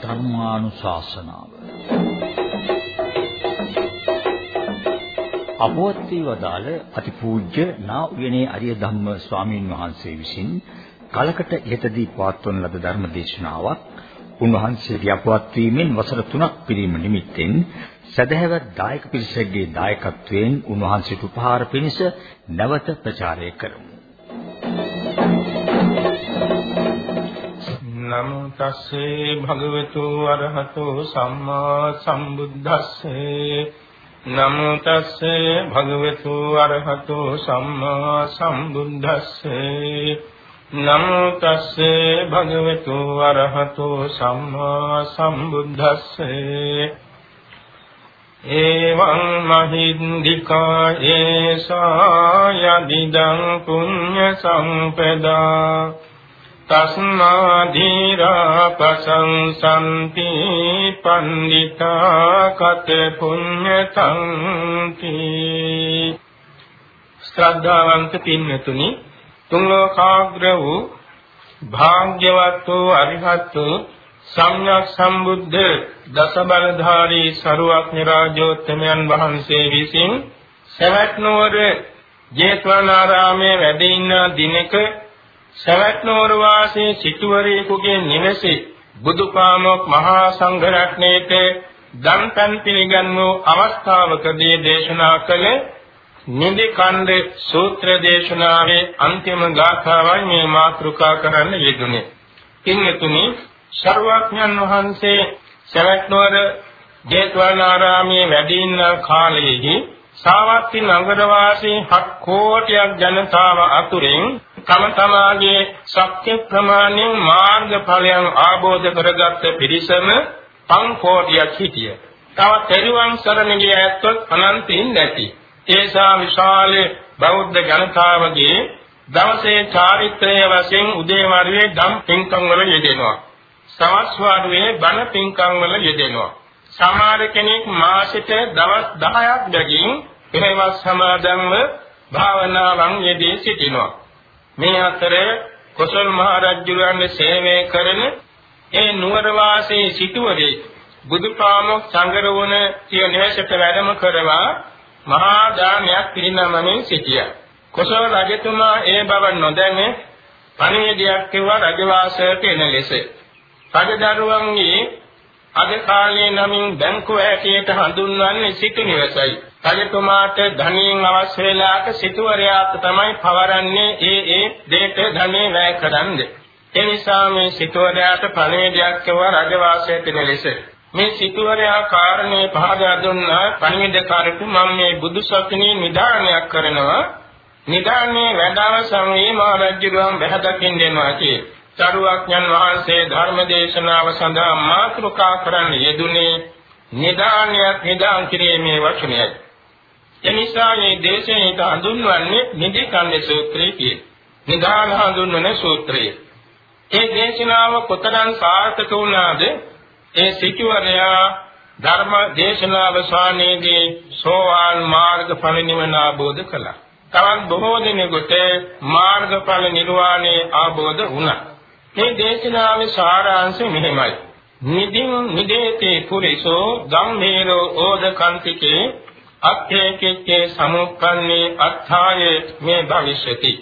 ධර්මානුශාසනාව අපවත්ී වදාළ අතිපූජ්‍ය නා උයනේ අරිය ධම්ම ස්වාමීන් වහන්සේ විසින් කලකට ඉහතදී පවත්වන ලද ධර්ම දේශනාවක් උන්වහන්සේගේ අපවත් වීමෙන් වසර 3ක් පිරීම නිමිත්තෙන් සදහැවත් දායක පිරිසකගේ දායකත්වයෙන් උන්වහන්සේට උපහාර පිණිස නැවත ප්‍රචාරය කරමු. නමෝ තස්සේ භගවතු අරහතෝ සම්මා සම්බුද්දස්සේ. නමෝ තස්සේ භගවතු අරහතෝ සම්මා සම්බුද්දස්සේ. නමෝ තස්සේ භගවතු අරහතෝ සම්මා සම්බුද්දස්සේ. එවං මහින්దికා ඒසා යදිදං පුඤ්ඤ සම්පදා. තස්මා ධීරා පසංසන්ති පණ්ඩිතා කත පුඤ්ඤතං කී ශ්‍රද්ධාවන්ත පින්නතුනි තුන් ලෝකාග්‍ර වූ භාග්‍යවත් වූ අරිහත් වූ සම්්‍යක් සම්බුද්ධ දස බලධාරී සරුවක්ඥ රාජෝත්තමයන් වහන්සේ විසින් සවැත් නුවර ජේතවනාරාමයේ වැඩ ඉන්න දිනක සවැත් නුවර වාසී සිටුවරයෙකුගේ නිවසේ බුදුපාමොක් මහා සංඝ රත්නයේට දන්පන් පිළිගන් වූ අවස්ථාවකදී දේශනා කළ නිදි කණ්ඩ සූත්‍ර දේශනාවේ අන්තිම ගාථාවයි මේ මාතෘකා කරන්න යෙදුනේ. කින්තුනි සර්වඥන් වහන්සේ සවැත් නුවර ජේතවනාරාමයේ වැඩ ඉන්න කාලයේදී සාවත්ති නගර වාසී 7 කෝටියක් ජනතාව අතුරින් තම තමාගේ ශක්ති ප්‍රමාණයෙන් මාර්ගඵලයන් ආબોධ කරගත් පිරිසම 5 කෝටියක් හිටිය. තව තෙරුවන් සරණ ගිය ඇත්තොත් අනන්තින් නැති. ඒසා විශාල බෞද්ධ ජනතාවගේ දවසේ චාරිත්‍රයේ වශයෙන් උදේවරුේ ධම් පින්කම් වල යෙදෙනවා. සවස් වාරුවේ බණ පින්කම් වල යෙදෙනවා. සමහර කෙනෙක් මාසෙට දවස් 10ක් බැගින් එහෙමත් සමාදන්ව භාවනාවන් යෙදී සිටිනවා. මේ අතර කොසල් මහ රජුගේ සේවය කරන ඒ නුවර වාසී සිටුවරේ බුදුපාමොක් සංගරවන සිය නිවසට වැඩම කරවා මහා දානයක් පිරිනමමින් සිටියා. කොසල් රජතුමා ඒ බව නොදැන පණිවිඩයක් කෙරුවා රජවාසයට එන ලෙස. රජදරුවන්ගේ අද කාලයේ නමින් බැංකුව හැටියට හඳුන්වන්නේ සිටු නිවසයි. රජතුමාට ධනියෙන් අවශ්‍ය වෙලාක සිටුවරයාට තමයි පවරන්නේ ඒ ඒ දෙයට ධනෙ වැය කරන්නේ. ඒ නිසා මේ සිටුවරයාට පණිවිඩයක් කෙරුවා රජවාසයට එන ලෙස. මේ සිටුවරයා කාරණේ පහදා දුන්නා පණිවිඩකාරට මම මේ බුදු සසුනේ නිදානයක් කරනවා නිදානේ වැඩවසම් මේ මහ රජුගම් බහැදකින් දෙනවා කියේ. චරුවක්ඥන් වහන්සේ ධර්ම දේශනාව සඳහා මාතෘකා කරන්න යෙදුනේ නිදානයක් නිදාන් කිරීමේ වචනයයි. එනිසා මේ දේශනයට හඳුන්වන්නේ නිදි කන්නේ සූත්‍රය කියේ. නිදාන හඳුන්වන සූත්‍රය. ඒ දේශනාව කොතරම් සාර්ථක වුණාද ඒ සිටුවරයා ධර්ම දේශනාව ශානේදී සෝවාන් මාර්ගඵල නිවන ආબોධ කළා. තවත් බොහෝ දිනෙකට මාර්ගඵල නිර්වාණය ආબોධ වුණා. මේ දේශනාවේ සාරාංශය මෙහෙමයි. නිදින් නිදේතේ පුරිසෝ ගම්මේරෝ ඕදකන්තිකේ අත්ථේකෙච්චේ සමුප්පන්නේ අත්ථාය මේ භවිෂති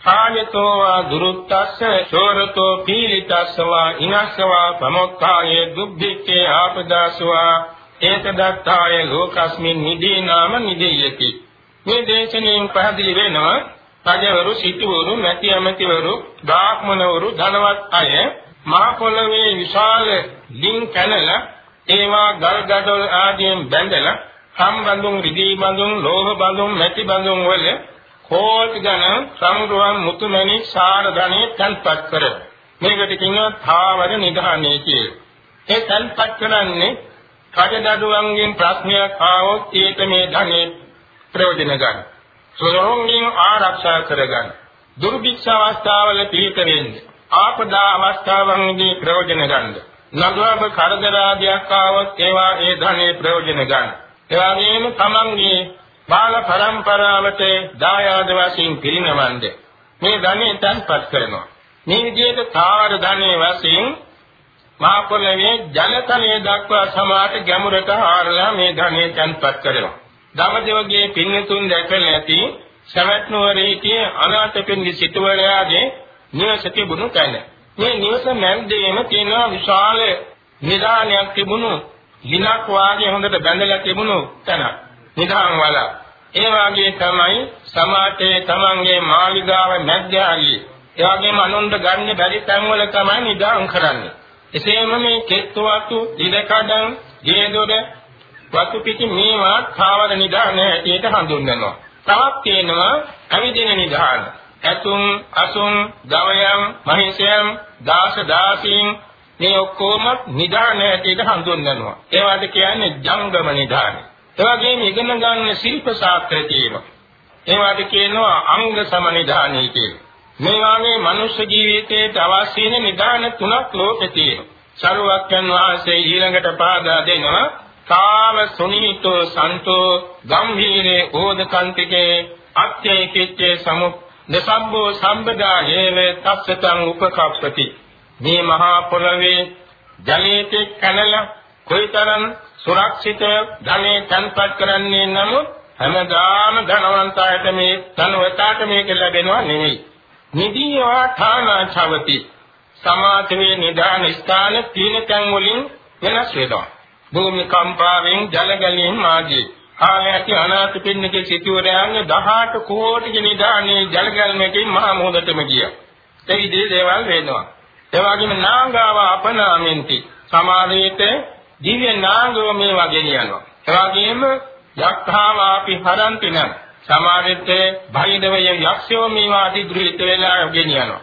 කායතෝ වා දුරුත්තස්ස චෝරතෝ පීලිතස්සවා ඉනස්සවා ප්‍රමොක්ඛායේ දුබ්බික්කේ ආපදාසවා ඒතදත්තාය ලෝකස්මින් නිදී නාම නිදීයති මේ දේශනෙන් පැහැදිලි වෙනවා රජවරු සිටුවරු මැති ඇමතිවරු බ්‍රාහ්මණවරු ධනවත් අය මහ පොළවේ විශාල ලින් කැනල ඒවා ගල් ගඩොල් ආදියෙන් බැඳලා සම් බඳුන් රිදී බඳුන් ලෝහ බඳුන් මැටි බඳුන් වල කෝටි ගණන් සම්රුවන් මුතුමැණි සාර ධනෙ තන්පත් කර මේකට කියනවා ථාවර නිධානය කියලා. ඒ තන්පත් කරන්නේ කඩදඩුවන්ගෙන් ප්‍රශ්නයක් ආවොත් ඒක මේ ධනෙ ප්‍රයෝජන ගන්න. සොරොන්ගෙන් ආරක්ෂා කරගන්න. දුර්භික්ෂ අවස්ථාවල පිළිත වෙන්නේ. ආපදා අවස්ථාවන්දී ප්‍රයෝජන ගන්න. නගරව කරදර ආදියක් ආවොත් ඒවා ඒ ධනෙ ප්‍රයෝජන ගන්න. ඒ වගේම තමන්ගේ බාල පරම්පරාවට දායාද වශයෙන් පිරිනවන්ද මේ ධනෙ තන්පත් කරනවා. මේ විදිහට තාර ධනෙ වශයෙන් මහා පොළවේ ජලතලයේ දක්වා සමාත ගැඹුරට හාරලා මේ ධනෙ තන්පත් කරනවා. දමදෙවගේ පින්නතුන් දැකලා ඇති සවැත් නුවරේ සිටිය අනාථපිණ්ඩි සිටුවරයාගේ නිවස තිබුණු තැන. මේ නිවස මැද්දේම තියෙන විශාල නිදානයක් තිබුණු ගිනක් වාගේ හොඳට බැඳලා තිබුණු තැන. නිදාන් වල. ඒ වාගේ තමයි සමාතේ තමන්ගේ මාලිගාව මැද්දාගියේ. ඒ වගේම අනුන්ට ගන්න බැරි තැන්වල තමයි නිදාන් කරන්නේ. එසේම මේ කෙත්වතු, ඉඩකඩම්, ගේදොර, වතු පිටි මේවා කාවර නිදාන හැටියට හඳුන්වනවා. තවත් තියෙනවා අවිදින නිදාන. ඇතුම්, අසුම්, ගවයන්, මහිෂයන්, දාස දාසීන් මේ ඔක්කොම නිදාන හැටියට හඳුන්වනවා. ඒවට කියන්නේ ජංගම නිදාන. ඒ වගේම ඉගෙන ගන්න ශිල්ප ශාස්ත්‍ර තියෙනවා. ඒවට කියනවා අංග සමනිදානයි කියලා. මේ වාගේ මනුෂ්‍ය ජීවිතයට අවශ්‍ය වෙන නිදාන තුනක් ලෝකේ තියෙනවා. සරුවක්යන් වහන්සේ ඊළඟට පාදා දෙනවා කාම සුනීතෝ සන්තෝ ගම්භීරේ ඕදකන්තිකේ අත්‍යය කිච්චේ සමු නසම්බෝ සම්බදා හේව තස්සතං උපකප්පති. මේ මහා පොළවේ ජලයේ කනල කොයිතරම් සුරක්ෂිත ධනෙ තන්පත් කරන්නේ නමුත් හැමදාම ධනවන්තයාට මේ ධනවතාට මේක ලැබෙනවා නෙවෙයි. නිදීවා ඨානාචවති. සමාතමේ නිදාන ස්ථාන තීන තැන් වලින් වෙනස් වෙනවා. භූමි කම්පාවෙන් ජල ගැලීම් ආදී ආයති අනාථ පින්නකේ සිටුවරයන්ගේ 18 කෝටි නිදානේ ජල ගැලීමකින් මහා මොහොතටම ගියා. ඒ විදිහේ දේවල් වෙනවා. ඒ වගේම නාගාව අපනාමෙන්ති සමාධියට දිව්‍ය නාගව මේ වගේ යනවා ඒ වගේම යක්ඛාවාපි හරන්ති නම් සමාවෙත් බහිදවය යක්ෂයෝ මේවා අධිග්‍රහිත වෙලා ගෙනියනවා.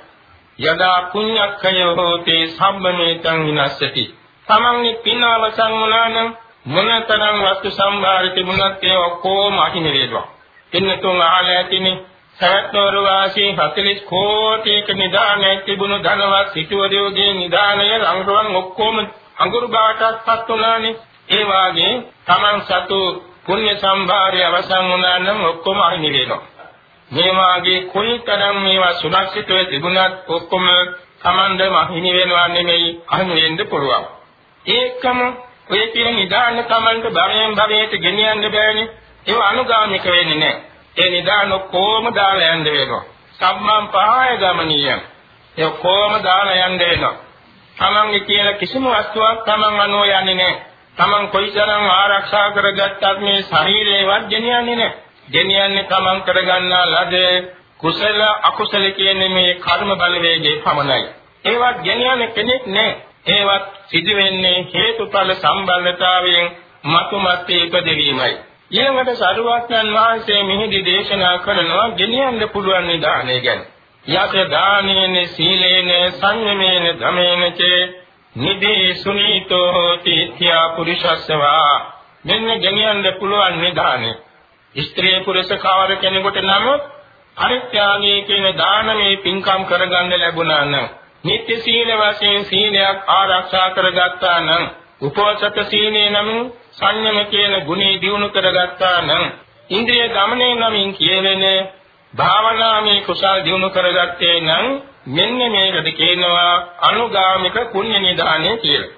යදා පුඤ්ඤක්ඛය හෝති සම්මේතං විනස්සති. තමන්ගේ පින අවසන් වුණා නම් මොනතරම් වස්තු සම්භාර තිබුණත් ඒ ඔක්කොම අහිමි වෙනවා. පින්නතුන් අහලා ඇතිනේ සවැත්නවර වාසී 40 කෝටික නිදානයක් තිබුණු ධනවත් සිටුවරයෝගේ නිදානය ලංගුවන් ඔක්කොම අඟුරු බාටත්පත් වුණානේ. ඒ වාගේ තමන් සතු පුණ්‍ය සම්භාරය අවසන් වුණා නම් ඔක්කොම අහිමි වෙනවා. මේ වාගේ කොයිතරම් මේවා සුරක්ෂිතව තිබුණත් ඔක්කොම Tamandම අහිමි වෙනවා නෙමෙයි අහිමි වෙන්න පුළුවන්. ඒකම ඔය කියන නිදාන Tamand භවයෙන් භවයට ගෙනියන්න බෑනේ. ඒව අනුගාමික වෙන්නේ නැහැ. ඒ නිදාන කොහොම දාලා යන්න වෙනවා. සම්මන් පහය ගමනිය. ඒ කොහොම දාලා යන්න වෙනවා. Tamange කියලා කිසිම වස්තුවක් Taman අනෝ යන්නේ නැහැ. Taman කොයිතරම් ආරක්ෂා කරගත්තත් මේ ශරීරේවත් ගෙනියන්නේ නැහැ. ගෙනියන්නේ Taman කරගන්නා ලද කුසල අකුසල කියන්නේ මේ කර්ම බලවේගයේ පමණයි. ඒවත් ගෙනියන්නේ කෙනෙක් නැහැ. ඒවත් සිදු වෙන්නේ හේතුඵල සම්බන්ධතාවයෙන් මතුමැත්තේ ඉපදවීමයි. ඊළඟට සරුවත්යන් වහන්සේ මෙහිදී දේශනා කරනවා ගෙනියන්න පුළුවන් නිදානය ගැන. යත දානේන සීලේන සංයමේන ධමේන චේ නිදී සුනීතෝ හෝති ත්‍යා පුරුෂස්සවා මෙන්න ගෙනියන්න පුළුවන් නිදානේ ස්ත්‍රී පුරුෂ කවර කෙනෙකුට නමුත් අරිත්‍යාගයේ කියන දානමේ පින්කම් කරගන්න ලැබුණා නම් නිත්‍ය සීල වශයෙන් සීලයක් ආරක්ෂා කරගත්තා නම් උපෝසත සීලේ නම් සංයම කියන ගුණේ දිනු කරගත්තා නම් ඉන්ද්‍රිය දමනයේ නමින් කියවෙන්නේ භාවනාමේ කුසල් දිනු කරගත්තේ නම් මෙන්න මේකට කියනවා අනුගාමික පුණ්‍ය නිදානය කියලා.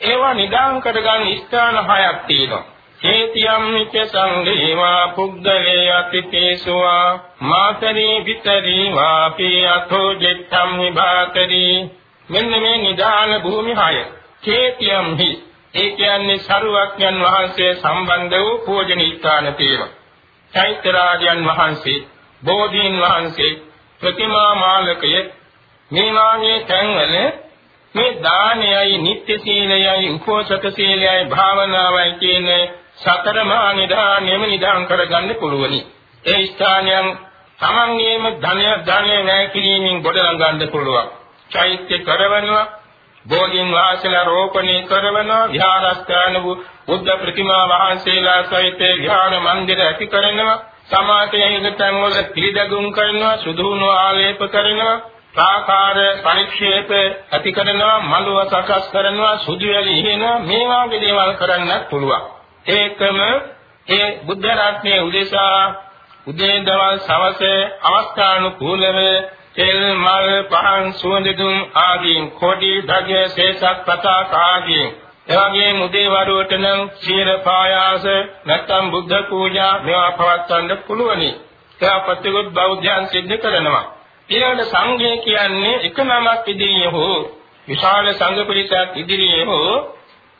ඒවා නිදාන් කරගන්න ස්ථාන හයක් තියෙනවා. හේතියම් නිච්ච සංඝේවා පුද්ගලේ අතිතේසුවා මාතරී විතරී වාපි අතෝ ජෙත්තම් විභාතරී මෙන්න මේ නිදාන භූමි හය. හේතියම් හි ඒ කියන්නේ සරුවක්යන් වහන්සේ සම්බන්ධ වූ පූජනීය ස්ථාන තියෙනවා. චෛත්‍ය රාජයන් වහන්සේ, බෝධීන් වහන්සේ, ප්‍රතිමා මාලකය මේ වාගේ තැන්වල මේ දානයයි නිත්‍ය සීලයයි උපෝසත සීලයයි භාවනාවයි කියන සතර මහා නිදානෙම නිදාන් කරගන්න පුළුවනි. ඒ ස්ථානයන් තමන්ගේම ධනය ධනය වැය කිරීමෙන් ගොඩනගන්න පුළුවන්. චෛත්‍ය කරවනවා, බෝධීන් වහන්සේලා රෝපණය කරනවා, විහාරස්ථාන වූ බුද්ධ ප්‍රතිමා වහන්සේලා සහිත විහාර මන්දිර ඇති කරනවා, සමාතයේ ඉඳන් වල පිළිදගුම් කරනවා, සුදුහුණු ආලේප කරනවා, සාකාර පරික්ෂේප ඇති කරනවා මලුව සකස් කරනවා සුදු වැලි ඉහෙනවා මේ වාගේ දේවල් කරන්නත් පුළුවන් ඒකම ඒ බුද්ධ රත්නයේ උදෙසා උදේ දවල් සවස අවස්ථානුකූලව තෙල් මල් පහන් සුවඳ දුම් ආදීන් කොඩි ධජ සේසක් පතාක ආදීන් එවැගේ මුදේ වරුවට නම් සීල පායාස නැත්නම් බුද්ධ පූජා මේවා පවත්වන්න පුළුවනි. ඒවා ප්‍රතිගොත් බෞද්ධයන් සිද්ධ කරනවා. ඊළඟ සංඝය කියන්නේ එක නමක් ඉදිරියේ හෝ විශාල සංඝ පිරිසක් ඉදිරියේ හෝ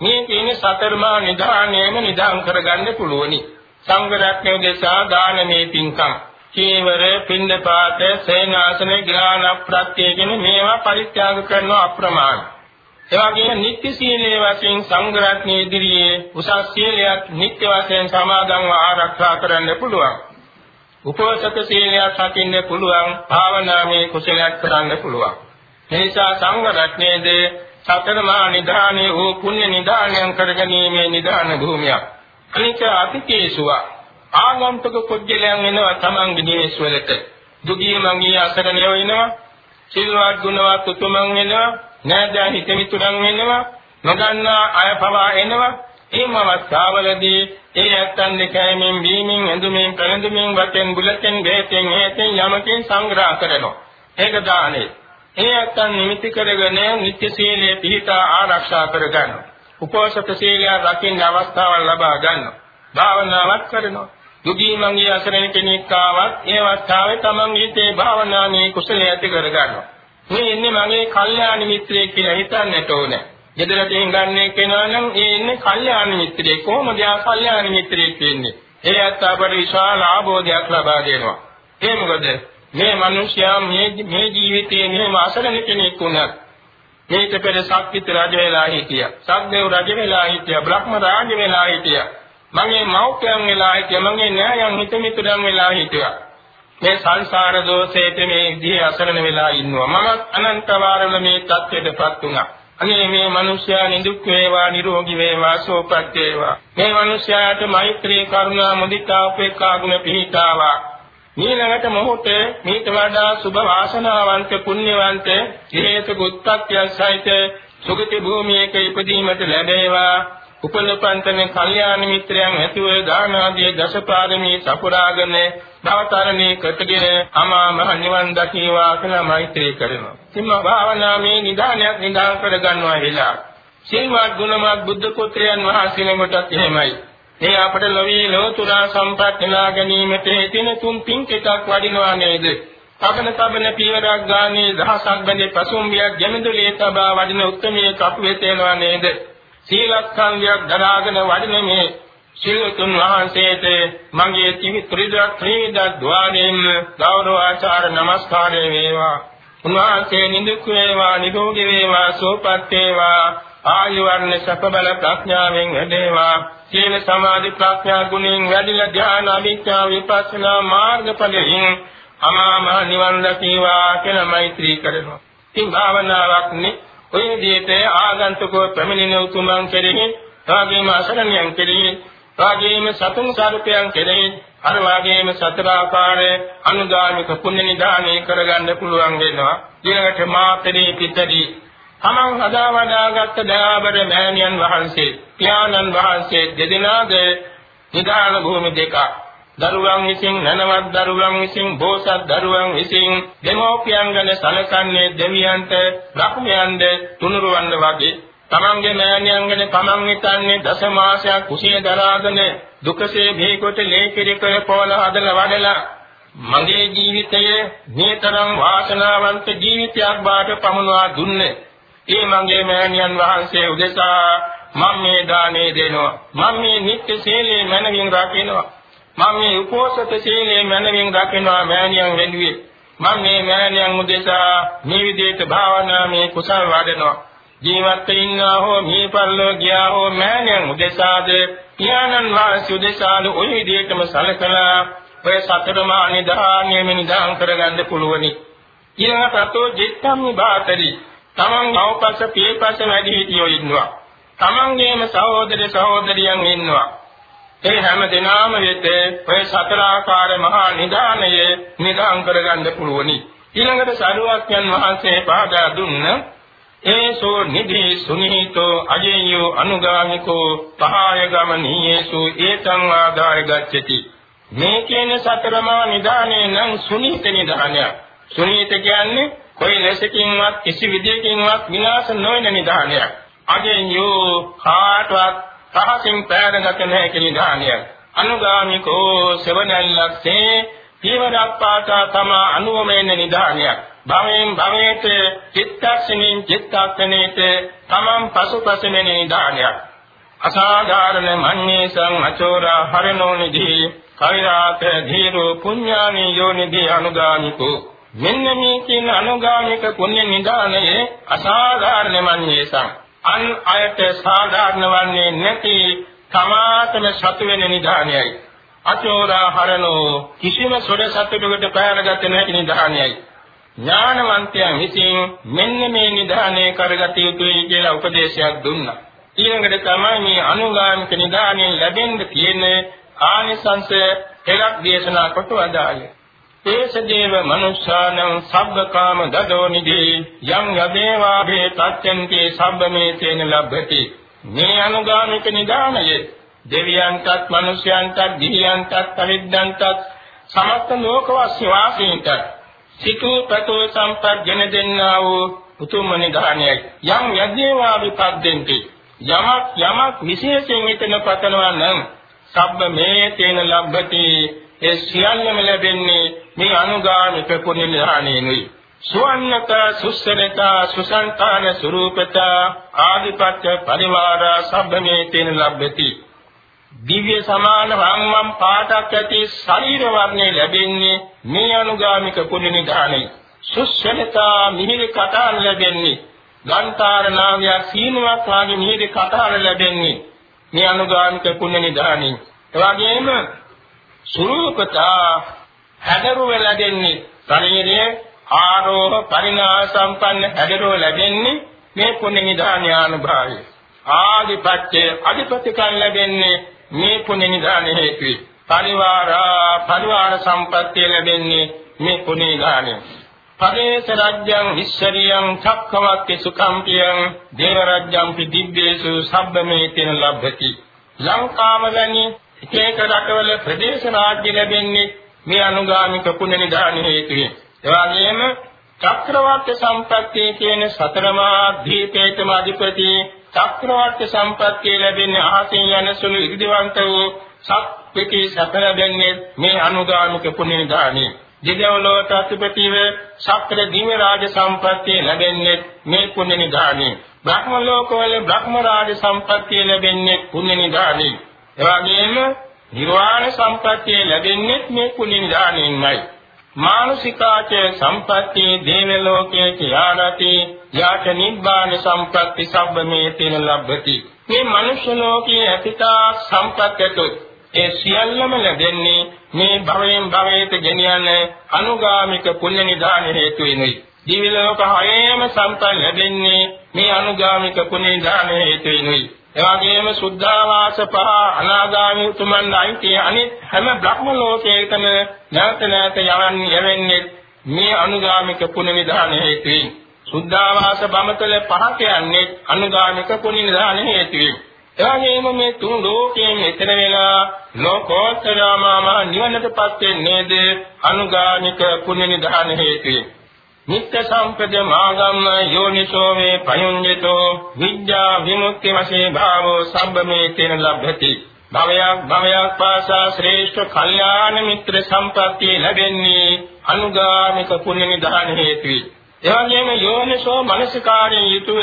මේ කියන සතරමා නිධානයම නිදාන් කරගන්න පුළුවනි. සංඝ රත්නය දෙසා දානමේ පින්කම් චීවර පින්දපාත සේනාසන ග්‍රහණ ප්‍රත්‍ය කියන මේවා පරිත්‍යාග කරනවා අප්‍රමාණ. එවැගේම නිත්‍ය සීලයේ වශයෙන් සංඝ රත්නයේ ඉදිරියේ උසස් සීලයක් නිත්‍ය වශයෙන් සමාදන්ව ආරක්ෂා කරන්න පුළුවන්. උපෝසත සීලයක් රකින්න පුළුවන්. භාවනාමය කුසලයක් කරන්න පුළුවන්. එනිසා සංඝ රත්නයේදී සතර මහා නිධානයේ වූ පුණ්‍ය නිධානයන් කරගැනීමේ නිධාන භූමියක්. අනික අතිකේසුව ආගන්තුක කුජලයන් වෙනවා තමන්ගේ නිවෙස් වලට. දුගී මංගී අසරණය වෙනවා. සිල්වත් ගුණවත් උතුමන් වෙනවා. නෑදෑ හිත මිතුරන් වෙනවා. නොදන්නා අය පවා එනවා. ඒ අවස්ථාවලදී ඒ ඇත්තන් දෙකයිමින් බීමින් ඇඳුමින් පැළඳුමින් වටෙන් බුලතෙන් ගේතෙන් හේතෙන් යමකින් සංග්‍රහ කරනවා. ඒක දානේ. ඒ ඇත්තන් නිමිති කරගෙන නිත්‍ය සීලයේ පිහිටා ආරක්ෂා කරගන්නවා. උපෝසත සීලය රකින්න අවස්ථාවක් ලබා ගන්නවා. භාවනාවක් කරනවා. දුගී මංගී අසරණ කෙනෙක් ආවත් ඒ අවස්ථාවේ තමන් හිතේ භාවනාවේ කුසලයේ ඇති කරගන්නවා. මේ ඉන්නේ මගේ කල්යාණ මිත්‍රයෙක් කියලා හිතන්නට ඕනේ. ගෙදරට හංගන්නේ කෙනා නම් ඒ ඉන්නේ කල්යාණ මිත්‍රයෙක්. කොහොමද යා කල්යාණ මිත්‍රයෙක් වෙන්නේ? ඒ ඇත්ත අපට විශාල ආභෝධයක් ලබා දෙනවා. ඒ මොකද මේ මිනිස්යා මේ මේ ජීවිතයේ මෙහෙම අසරණ කෙනෙක් වුණත් මේක පෙර සක්විත රජ වෙලා හිටියා. සක්දේව රජ වෙලා හිටියා. බ්‍රහ්ම රාජ වෙලා හිටියා. මගේ මෞඛ්‍යයන් වෙලා හිටියා. මගේ න්යායන් හිත මිතුරන් වෙලා හිටියා. මේ සංසාර දෝෂයට මේ දී අසරණ වෙලා ඉන්නවා. මම අනන්ත වාරවල මේ தත්ත්වයටපත් වුණා. අනේ මේ මිනිස්යා නිදුක් වේවා නිරෝගී වේවා සෝපත් වේවා. මේ මිනිස්යාට මෛත්‍රී කරුණා මුදිතා උපේක්ඛා ගුණ පිහිටාවා. ඊළඟට මොහොත මේට වඩා සුභ වාසනාවන්ත පුණ්‍යවන්ත හේතු උත්පත්තිය සහිත සුගති භූමියක ඉපදීමට ලැබේවා උපලපන්තන කල්යාණ මිත්‍රයන් ඇතිව දාන ආදී දසපාරමී සපුරාගෙන භවතරණී කටගෙන අමා මහ නිවන් දකීවා කියලා මෛත්‍රී කරනවා. සිම්ම භාවනාමේ නිදානයක් නිදාන් කර ගන්නවා වෙලා. සිල්වත් ගුණමත් බුද්ධ පුත්‍රයන් වහන්සේ ළඟටත් එහෙමයි. මේ අපට ලොවේ ලෝතුරා සම්පත් නෙලා ගැනීමට හේතින තුන් පින් කෙටක් වඩිනවා නේද? තබන තබන පීවරක් ගානේ දහසක් බැඳේ පසුම්බියක් ගැමදුලේ තබා වඩින උත්මයේ කපු වෙතේනවා නේද? සීලස්කන්ධයක් දරාගෙන වඩින මේ සිල්තුන් වහන්සේට මගේ ත්‍රිවිධ ත්‍රිවිධ ద్వාරයෙන් ගෞරව ආචාර නමස්කාරය වේවා. උන්වහන්සේ නිදුක් වේවා නිරෝගී වේවා සුවපත් වේවා ආයු වර්ණ සැප බල ප්‍රඥාවෙන් වැඩේවා සීල සමාධි ප්‍රඥා ගුණෙන් වැඩිලා ධ්‍යාන අභිඥා විපස්සනා මාර්ගඵලයෙන් අමා මහ නිවන් දකීවා කියලා මෛත්‍රී කරනවා. ඉතින් භාවනාවක් නේ ඔය විදිහට ආගන්තුකව පැමිණෙන උතුමන් කෙරෙහි රාගීම අසරණයන් කෙරෙහි රාගීම සතුන් සාරපයන් කෙරෙහි අර වාගේම සතර ආකාරයේ අනුදාමික පුණ්‍ය නිදානය කරගන්න පුළුවන් වෙනවා. ඊළඟට මාතරී පිටදී තමන් හදා වඩාගත් දයාබර මෑණියන් වහන්සේ පියාණන් වහන්සේ දෙදෙනාද නිදාන භූමි දෙක. දරුවන් විසින් නනවත් දරුවන් විසින් බෝසත් දරුවන් විසින් දෙමෝපියන් ගැන සැලකන්නේ දෙවියන්ට බ්‍රහ්මයන්ද තුනුරුවන්ද වගේ. තමන්ගේ මෑණියන් ගැන තමන් හිතන්නේ දස මාසයක් කුසිය දරාගෙන දුකසේ මේකොට ලේකිරි කර පොළ හදලා වඩලා මගේ ජීවිතය මේතරම් වාසනාවන්ත ජීවිතයක් බාට පමුණවා දුන්නේ. ඒ මගේ මෑණියන් වහන්සේ උදෙසා මම මේ දානේ දෙනවා. මම මේ නිත්‍ය සීලේ මනමින් රකින්නවා. මම මේ උපෝසත සීලේ මනමින් රකින්නවා මෑණියන් වෙනුවේ. මම මේ මෑණියන් උදෙසා මේ විදිහට භාවනා මේ කුසල් වඩනවා. ජීවත් ඉන්නා හෝ මේ පරිලෝ ගියා හෝ මෑණියන් උදෙසාද පියාණන් වහන්සේ උදෙසාද ওই විදිහටම සලකලා ඔය සතරමා නිදානියම නිදාන් කරගන්න පුළුවනි. ඊළඟට අතෝ ජිත්තම් බාතරි තමන් අවපස්ස පියපස්ස වැඩි හිටියෝ ඉන්නවා. තමන්ගේම සහෝදර සහෝදරියන් ඉන්නවා. ඒ හැම දිනම වෙත ඔය සතර ආකාර මහා නිදානයේ නිදාන් කරගන්න පුළුවනි. ඊළඟට සරුවක්යන් වහන්සේ පාදා දුන්න ඒසෝ නිධි සුනීතෝ අජේයෝ අනුගාමිකෝ පහාය ගමනීයේසු ඒතං ආදාය ගච්ඡති මේ කියන සතරමා නිදානේ නම් සුනීත නිදානයක් සුනීත කියන්නේ කොයි ලෙසකින්වත් කිසි විදියකින්වත් විනාශ නොවන නිධානයක්. අගෙන් යෝ කාටවත් තහසින් පෑරගත නොහැකි නිධානයක්. අනුගාමිකෝ සෙවණැල්ලක්සේ පියවරක් පාසා තම අනුවමෙන්න නිධානයක්. භවයෙන් භවයට චිත්තක්ෂණින් චිත්තක්ෂණයට තමන් පසුපසෙන නිධානයක්. අසාධාරණ මඤ්ඤේසං අචෝරා හරණෝ නිදී කෛරාත ධීරෝ පුඤ්ඤානි යෝනිදී අනුගාමිකෝ මෙන්න මේ කියන අනුගාමික පුණ්‍ය නිදානයේ අසාධාරණ මඤ්ඤේසං අන් අයට සාධාරණ වන්නේ නැති තමාතම සතු වෙන නිදානයයි අචෝරා හරණෝ කිසිම සොර සතුටකට පෑරගත නැති නිදානයයි ඥානවන්තයන් විසින් මෙන්න මේ නිදානය කරගත යුතුයි කියලා උපදේශයක් දුන්නා. ඊළඟට තමයි මේ අනුගාමික නිදානයෙන් ලැබෙන්න තියෙන ආනිසංස හෙලක් දේශනා කොට අදාළේ. තේසදේව මනුෂ්‍යානං සබ්බකාම දදෝ නිදී යම් යදේවා භේ තච්ඡන්ති සබ්බමේ තේන ලබ්ධති. මේ අනුගාමික නිදානයේ දෙවියන්ටත් මනුෂ්‍යයන්ටත් ගිහියන්ටත් අවිද්දන්ටත් සමස්ත ලෝකවාසී වාසීන්ට සිතු ප්‍රතෝ සම්පත් ගෙන දෙන්නා වූ උතුම් නිදානයයි යම් යදේවා විපද්දෙන්ති යමක් යමක් විශේෂයෙන් මෙතන පතනවා නම් සබ්බ මේ තේන ලබ්ධති ඒ සියල්ලම ලැබෙන්නේ මේ අනුගාමික පුණ්‍ය ඥානෙනුයි සුවන්නත සුස්සනත සුසංතාන ස්වરૂපත ආදිපත්‍ය පරිවාර සබ්බ මේ තේන ලබ්ධති දිව්‍ය සමාන වම්වම් පාටක් ඇති ශරීර වර්ණය ලැබෙන්නේ මේ අනුගාමික පුණ්‍ය ඥානෙයි සුස්සනත මිහිරි කතාන් ලැබෙන්නේ. ගන්තාර නාමයක් සීනුවක් වාගේ මිහිරි කතාල ලැබෙන්නේ මේ අනුගාමික පුණ්‍ය නිදානින් එවාගෙම සුරූපතා හැදරුව ලැබෙන්නේ ශරීරයේ ආරෝහ පරිණාම සම්පන්න හැදරුව ලැබෙන්නේ මේ පුණ්‍ය නිදාන අනුභවය ආදිපත්‍ය අධිපතිකන් ලැබෙන්නේ මේ පුණ්‍ය නිදාන හේතුයි. පරිවාරා පරිවාර සම්පත්තිය ලැබෙන්නේ මේ පුණ්‍ය නිදානේ පදේශ රාජ්‍යං විශ්වරියං චක්කවත්ති සුඛම්පියං දේව රාජ්‍යං පිදිබ්බේසු සබ්බමේතෙන ලබ්ධති. ලංකාව වැනි එක එක රටවල ප්‍රදේශ රාජ්‍ය ලැබෙන්නේ මේ අනුගාමික පුණ්‍ය නිදාන හේතුවෙන් එවාගෙම චක්‍රවර්ති සම්පත්තිය කියන සතරමා දීපේතම අධිපති චක්‍රවර්ති සම්පත්තිය ලැබෙන්නේ අහසින් යන සුළු ඉදිරිවන්ත වූ සත්පිකී සතර දෙන්නේ මේ අනුගාමික පුණ්‍ය නිදානේ දිව්‍යවලෝක අධිපතිව ශක්‍ර දිව්‍ය රාජ සම්පත්තිය ලැබෙන්නේ මේ පුණ්‍ය නිදානේ. බ්‍රහ්ම ලෝකවල බ්‍රහ්ම රාජ සම්පත්තිය ලැබෙන්නේ පුණ්‍ය නිදානේ. එවැගේම නිර්වාණ සම්පත්තිය ලැබෙන්නේ මේ පුණ්‍ය නිදානෙන්මයි. මානසිකාච සම්පත්තිය දේව ලෝකයේ යානති යාච නිබ්බාන සම්පත්ති සබ්බමේ තෙන ලබ්ධති. මේ මනුෂ්‍ය ලෝකයේ ඇතිතා සම්පත්තියතු ඒ සියල්ලම ලැබෙන්නේ මේ භවයෙන් භවයට ගෙනියන අනුගාමික පුණ්‍ය නිදාන හේතු වෙනුයි. දිව්‍ය ලෝක හයේම සම්පත් ලැබෙන්නේ මේ අනුගාමික පුණ්‍ය නිදාන හේතු වෙනුයි. එවාගෙම සුද්ධාවාස පහ අනාගාමී උතුමන් අයිති අනිත් හැම බ්‍රහ්ම ලෝකයකම නැවත නැවත යවන්නේ යවෙන්නේ මේ අනුගාමික පුණ්‍ය නිදාන හේතුයි. සුද්ධාවාස බමතල පහක යන්නේ අනුගාමික පුණ්‍ය නිදාන හේතුයි. එවැගේම මේ තුන් ලෝකයෙන් එතර වෙලා ලෝකෝත්තරාමම නිවනටපත් වෙන්නේද අනුගාමික පුණ්‍ය නිදාන හේතුයි. නිත්‍ය සම්පද මාගම්ම යෝනිසෝ වේ පයුඤ්ජතෝ විද්‍යා විමුක්ති වශයෙන් භාවෝ සම්බමේ තේන ලබ්ධති. භවයක් භවයක් පාසා ශ්‍රේෂ්ඨ කල්යාණ මිත්‍ර සම්පත්තිය ලැබෙන්නේ අනුගාමික පුණ්‍ය නිදාන හේතුයි. එවැගේම යෝනිසෝ මනසිකාරයෙන් යුතුව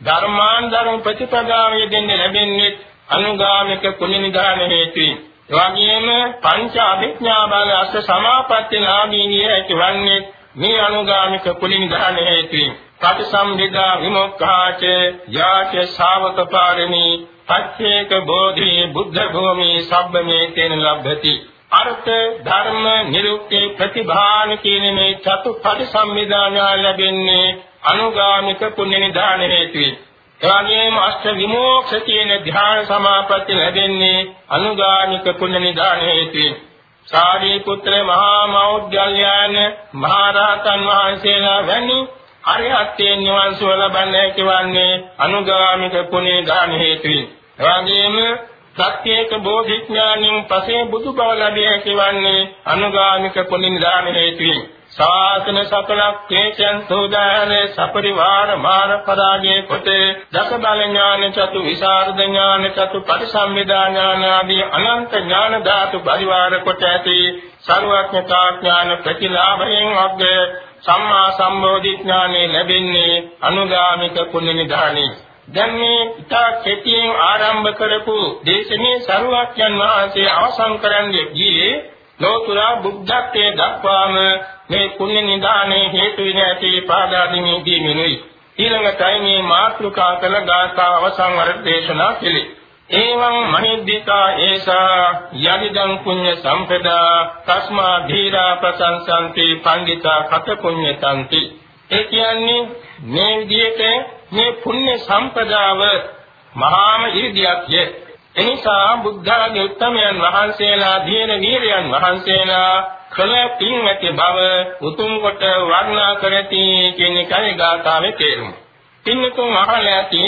ධර්මාන්තරම් ප්‍රතිපදාවේ දෙන්න ලැබෙන්නේ අනුගාමික කුණ නිදාන හේතුයි. එවැගේම පංච අභිඥා බල අෂ්ට සමාපatti නාමීනිය ඇතිවන්නේ මේ අනුගාමික කුණ නිදාන හේතුයි. ප්‍රතිසම්විදා විමුක්ඛාච යාච ශාවක පාරමී පච්චේක බෝධි බුද්ධ භූමි සබ්බමේ තේන ලබ්ධති අර්ථ ධර්ම නිරුක්ති ප්‍රතිභාන කියන මේ චතුප්පටි සංවිධානය ලැබෙන්නේ අනුගාමික පුණ්‍ය නිදාන හේතුයි. එවැගේම අෂ්ට විමෝක්ෂ කියන ධ්‍යාන සමාපatti ලැබෙන්නේ අනුගාමික පුණ්‍ය නිදාන හේතුයි. සාරිපුත්‍ර මහා මෞද්ගල්‍යයන් මහරහතන් වහන්සේලා වැනි අරිහත්යෙන් නිවන් සුව ලබන්නේ කියවන්නේ අනුගාමික පුණ්‍ය නිදාන හේතුයි. එවැගේම ප්‍රත්‍යේක බෝධිඥානින් පසේ බුදු බව ලැබිය හැකිවන්නේ අනුගාමික පුණ්‍යදාන හේතුවෙන්. ශාසන සකලක් ක්ලේශයන් සෝදානේ සපරිවාර මාන පරාජය කොට දස බල ඥාන චතු විසරද ඥාන චතු පරිසම්මිදා ඥාන ආදී අනන්ත ඥාන ධාතු පරිවාර කොට ඇති ਸਰවඥතා ඥාන ප්‍රතිලාභයෙන් අග්ග සම්මා සම්බෝධි ඥානෙ ලැබෙන්නේ අනුගාමික පුණ්‍ය නිධානේ. දැන් මේ ඉතා කෙටියෙන් ආරම්භ කරපු දේශනේ සරුවක්යන් වහන්සේ අවසන් කරන්නේ ගියේ ලෝතුරා බුද්ධත්වයේ දක්වාම මේ පුණ්‍ය නිදානේ හේතු වින ඇති පාදාදීමේ දීමිනුයි. ඊළඟටයි මේ මාත්‍රිකා කළ ගාථා අවසන් වර දේශනා කෙලේ එවං මහිද්దికා ඒසා යදිදං පුඤ්ඤ සම්පදා තස්මා ධීරා ප්‍රසංසන්ති පණ්ඩිතා කත පුඤ්ඤතන්ති ඒ කියන්නේ මේ විදිහට මේ පුණ්‍ය සම්පදාව මහාම ඉර්ධියක්ය එනිසා බුද්ධාගේ උත්තමයන් වහන්සේලා දීන වීරයන් වහන්සේලා කළ පින් ඇති බව උතුම් කොට වර්ණනා කරති කියන එකයි ගාථාවේ තේරුම. පින්නතුන් අහලා ඇති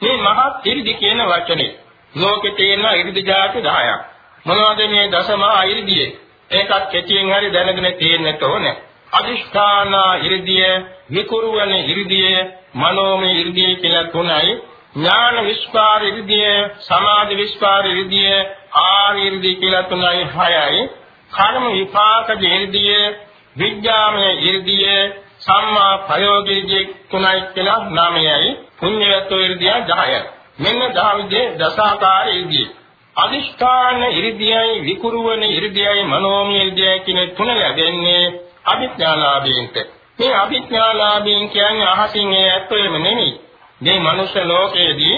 මේ මහත් ඉර්ධි කියන වචනේ ලෝකේ තියෙන ඉර්ධි જાති 10ක්. මොනවද මේ දසමහා ඉර්ධියේ? ඒකත් කෙටියෙන් හරි දැනගෙන තියෙන්නට ඕනේ. අදිෂ්ඨාන ඉර්ධිය, විකුරුවන ඉර්ධිය, මනෝමය ඉර්ධිය කියලා තුනයි. ඥාන විස්පාර ඉර්ධිය, සමාධි විස්පාර ඉර්ධිය, ආර්ය ඉර්ධිය කියලා තුනයි හයයි. කර්ම විපාක ඉර්ධිය, විඥාමය ඉර්ධිය, සම්මා ප්‍රයෝගීය තුනයි කියලා නවයයි. පුඤ්ඤයත්ව ඉර්ධිය 10යි. මෙන්න දහවිදේ දසාකාර ඉර්ධිය. අදිෂ්ඨාන ඉර්ධියයි විකුරුවන ඉර්ධියයි මනෝමය ඉර්ධියයි කියන තුන ලැබෙන්නේ අභිඥාලාභයෙන්ට. මේ අභිඥාලාභයෙන් කියන්නේ අහසින් ඒ ඇත්තෙම නෙමෙයි. මේ මනුෂ්‍ය ලෝකයේදී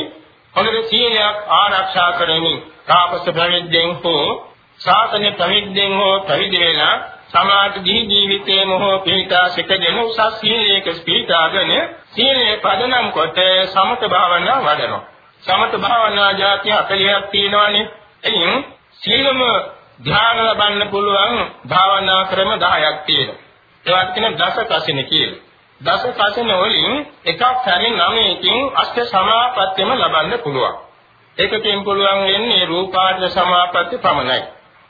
හොඳට සීලයක් ආරක්ෂා කරමින් තාපස ප්‍රවිද්දෙන් හෝ ශාසන ප්‍රවිද්දෙන් හෝ ප්‍රවිද වෙලා සමාජ ජීවිතයේ මොහො පිටා සිටගෙන උසස් සීලයක පිටාගෙන සීලේ පදනම් කොට සමත භාවනා වඩනවා. සමත භාවනා જાති 40ක් තියෙනවානේ. එයින් සීලම ධ්‍යාන ලබන්න පුළුවන් භාවනා ක්‍රම 10ක් තියෙනවා. ඒවත් කියන දස කසින කියලා. දස කසින වලින් එකක් හැරි නවයකින් අෂ්ට සමාපත්තියම ලබන්න පුළුවන්. ඒකකින් පුළුවන් වෙන්නේ රූපාර්ථ සමාපatti පමණයි.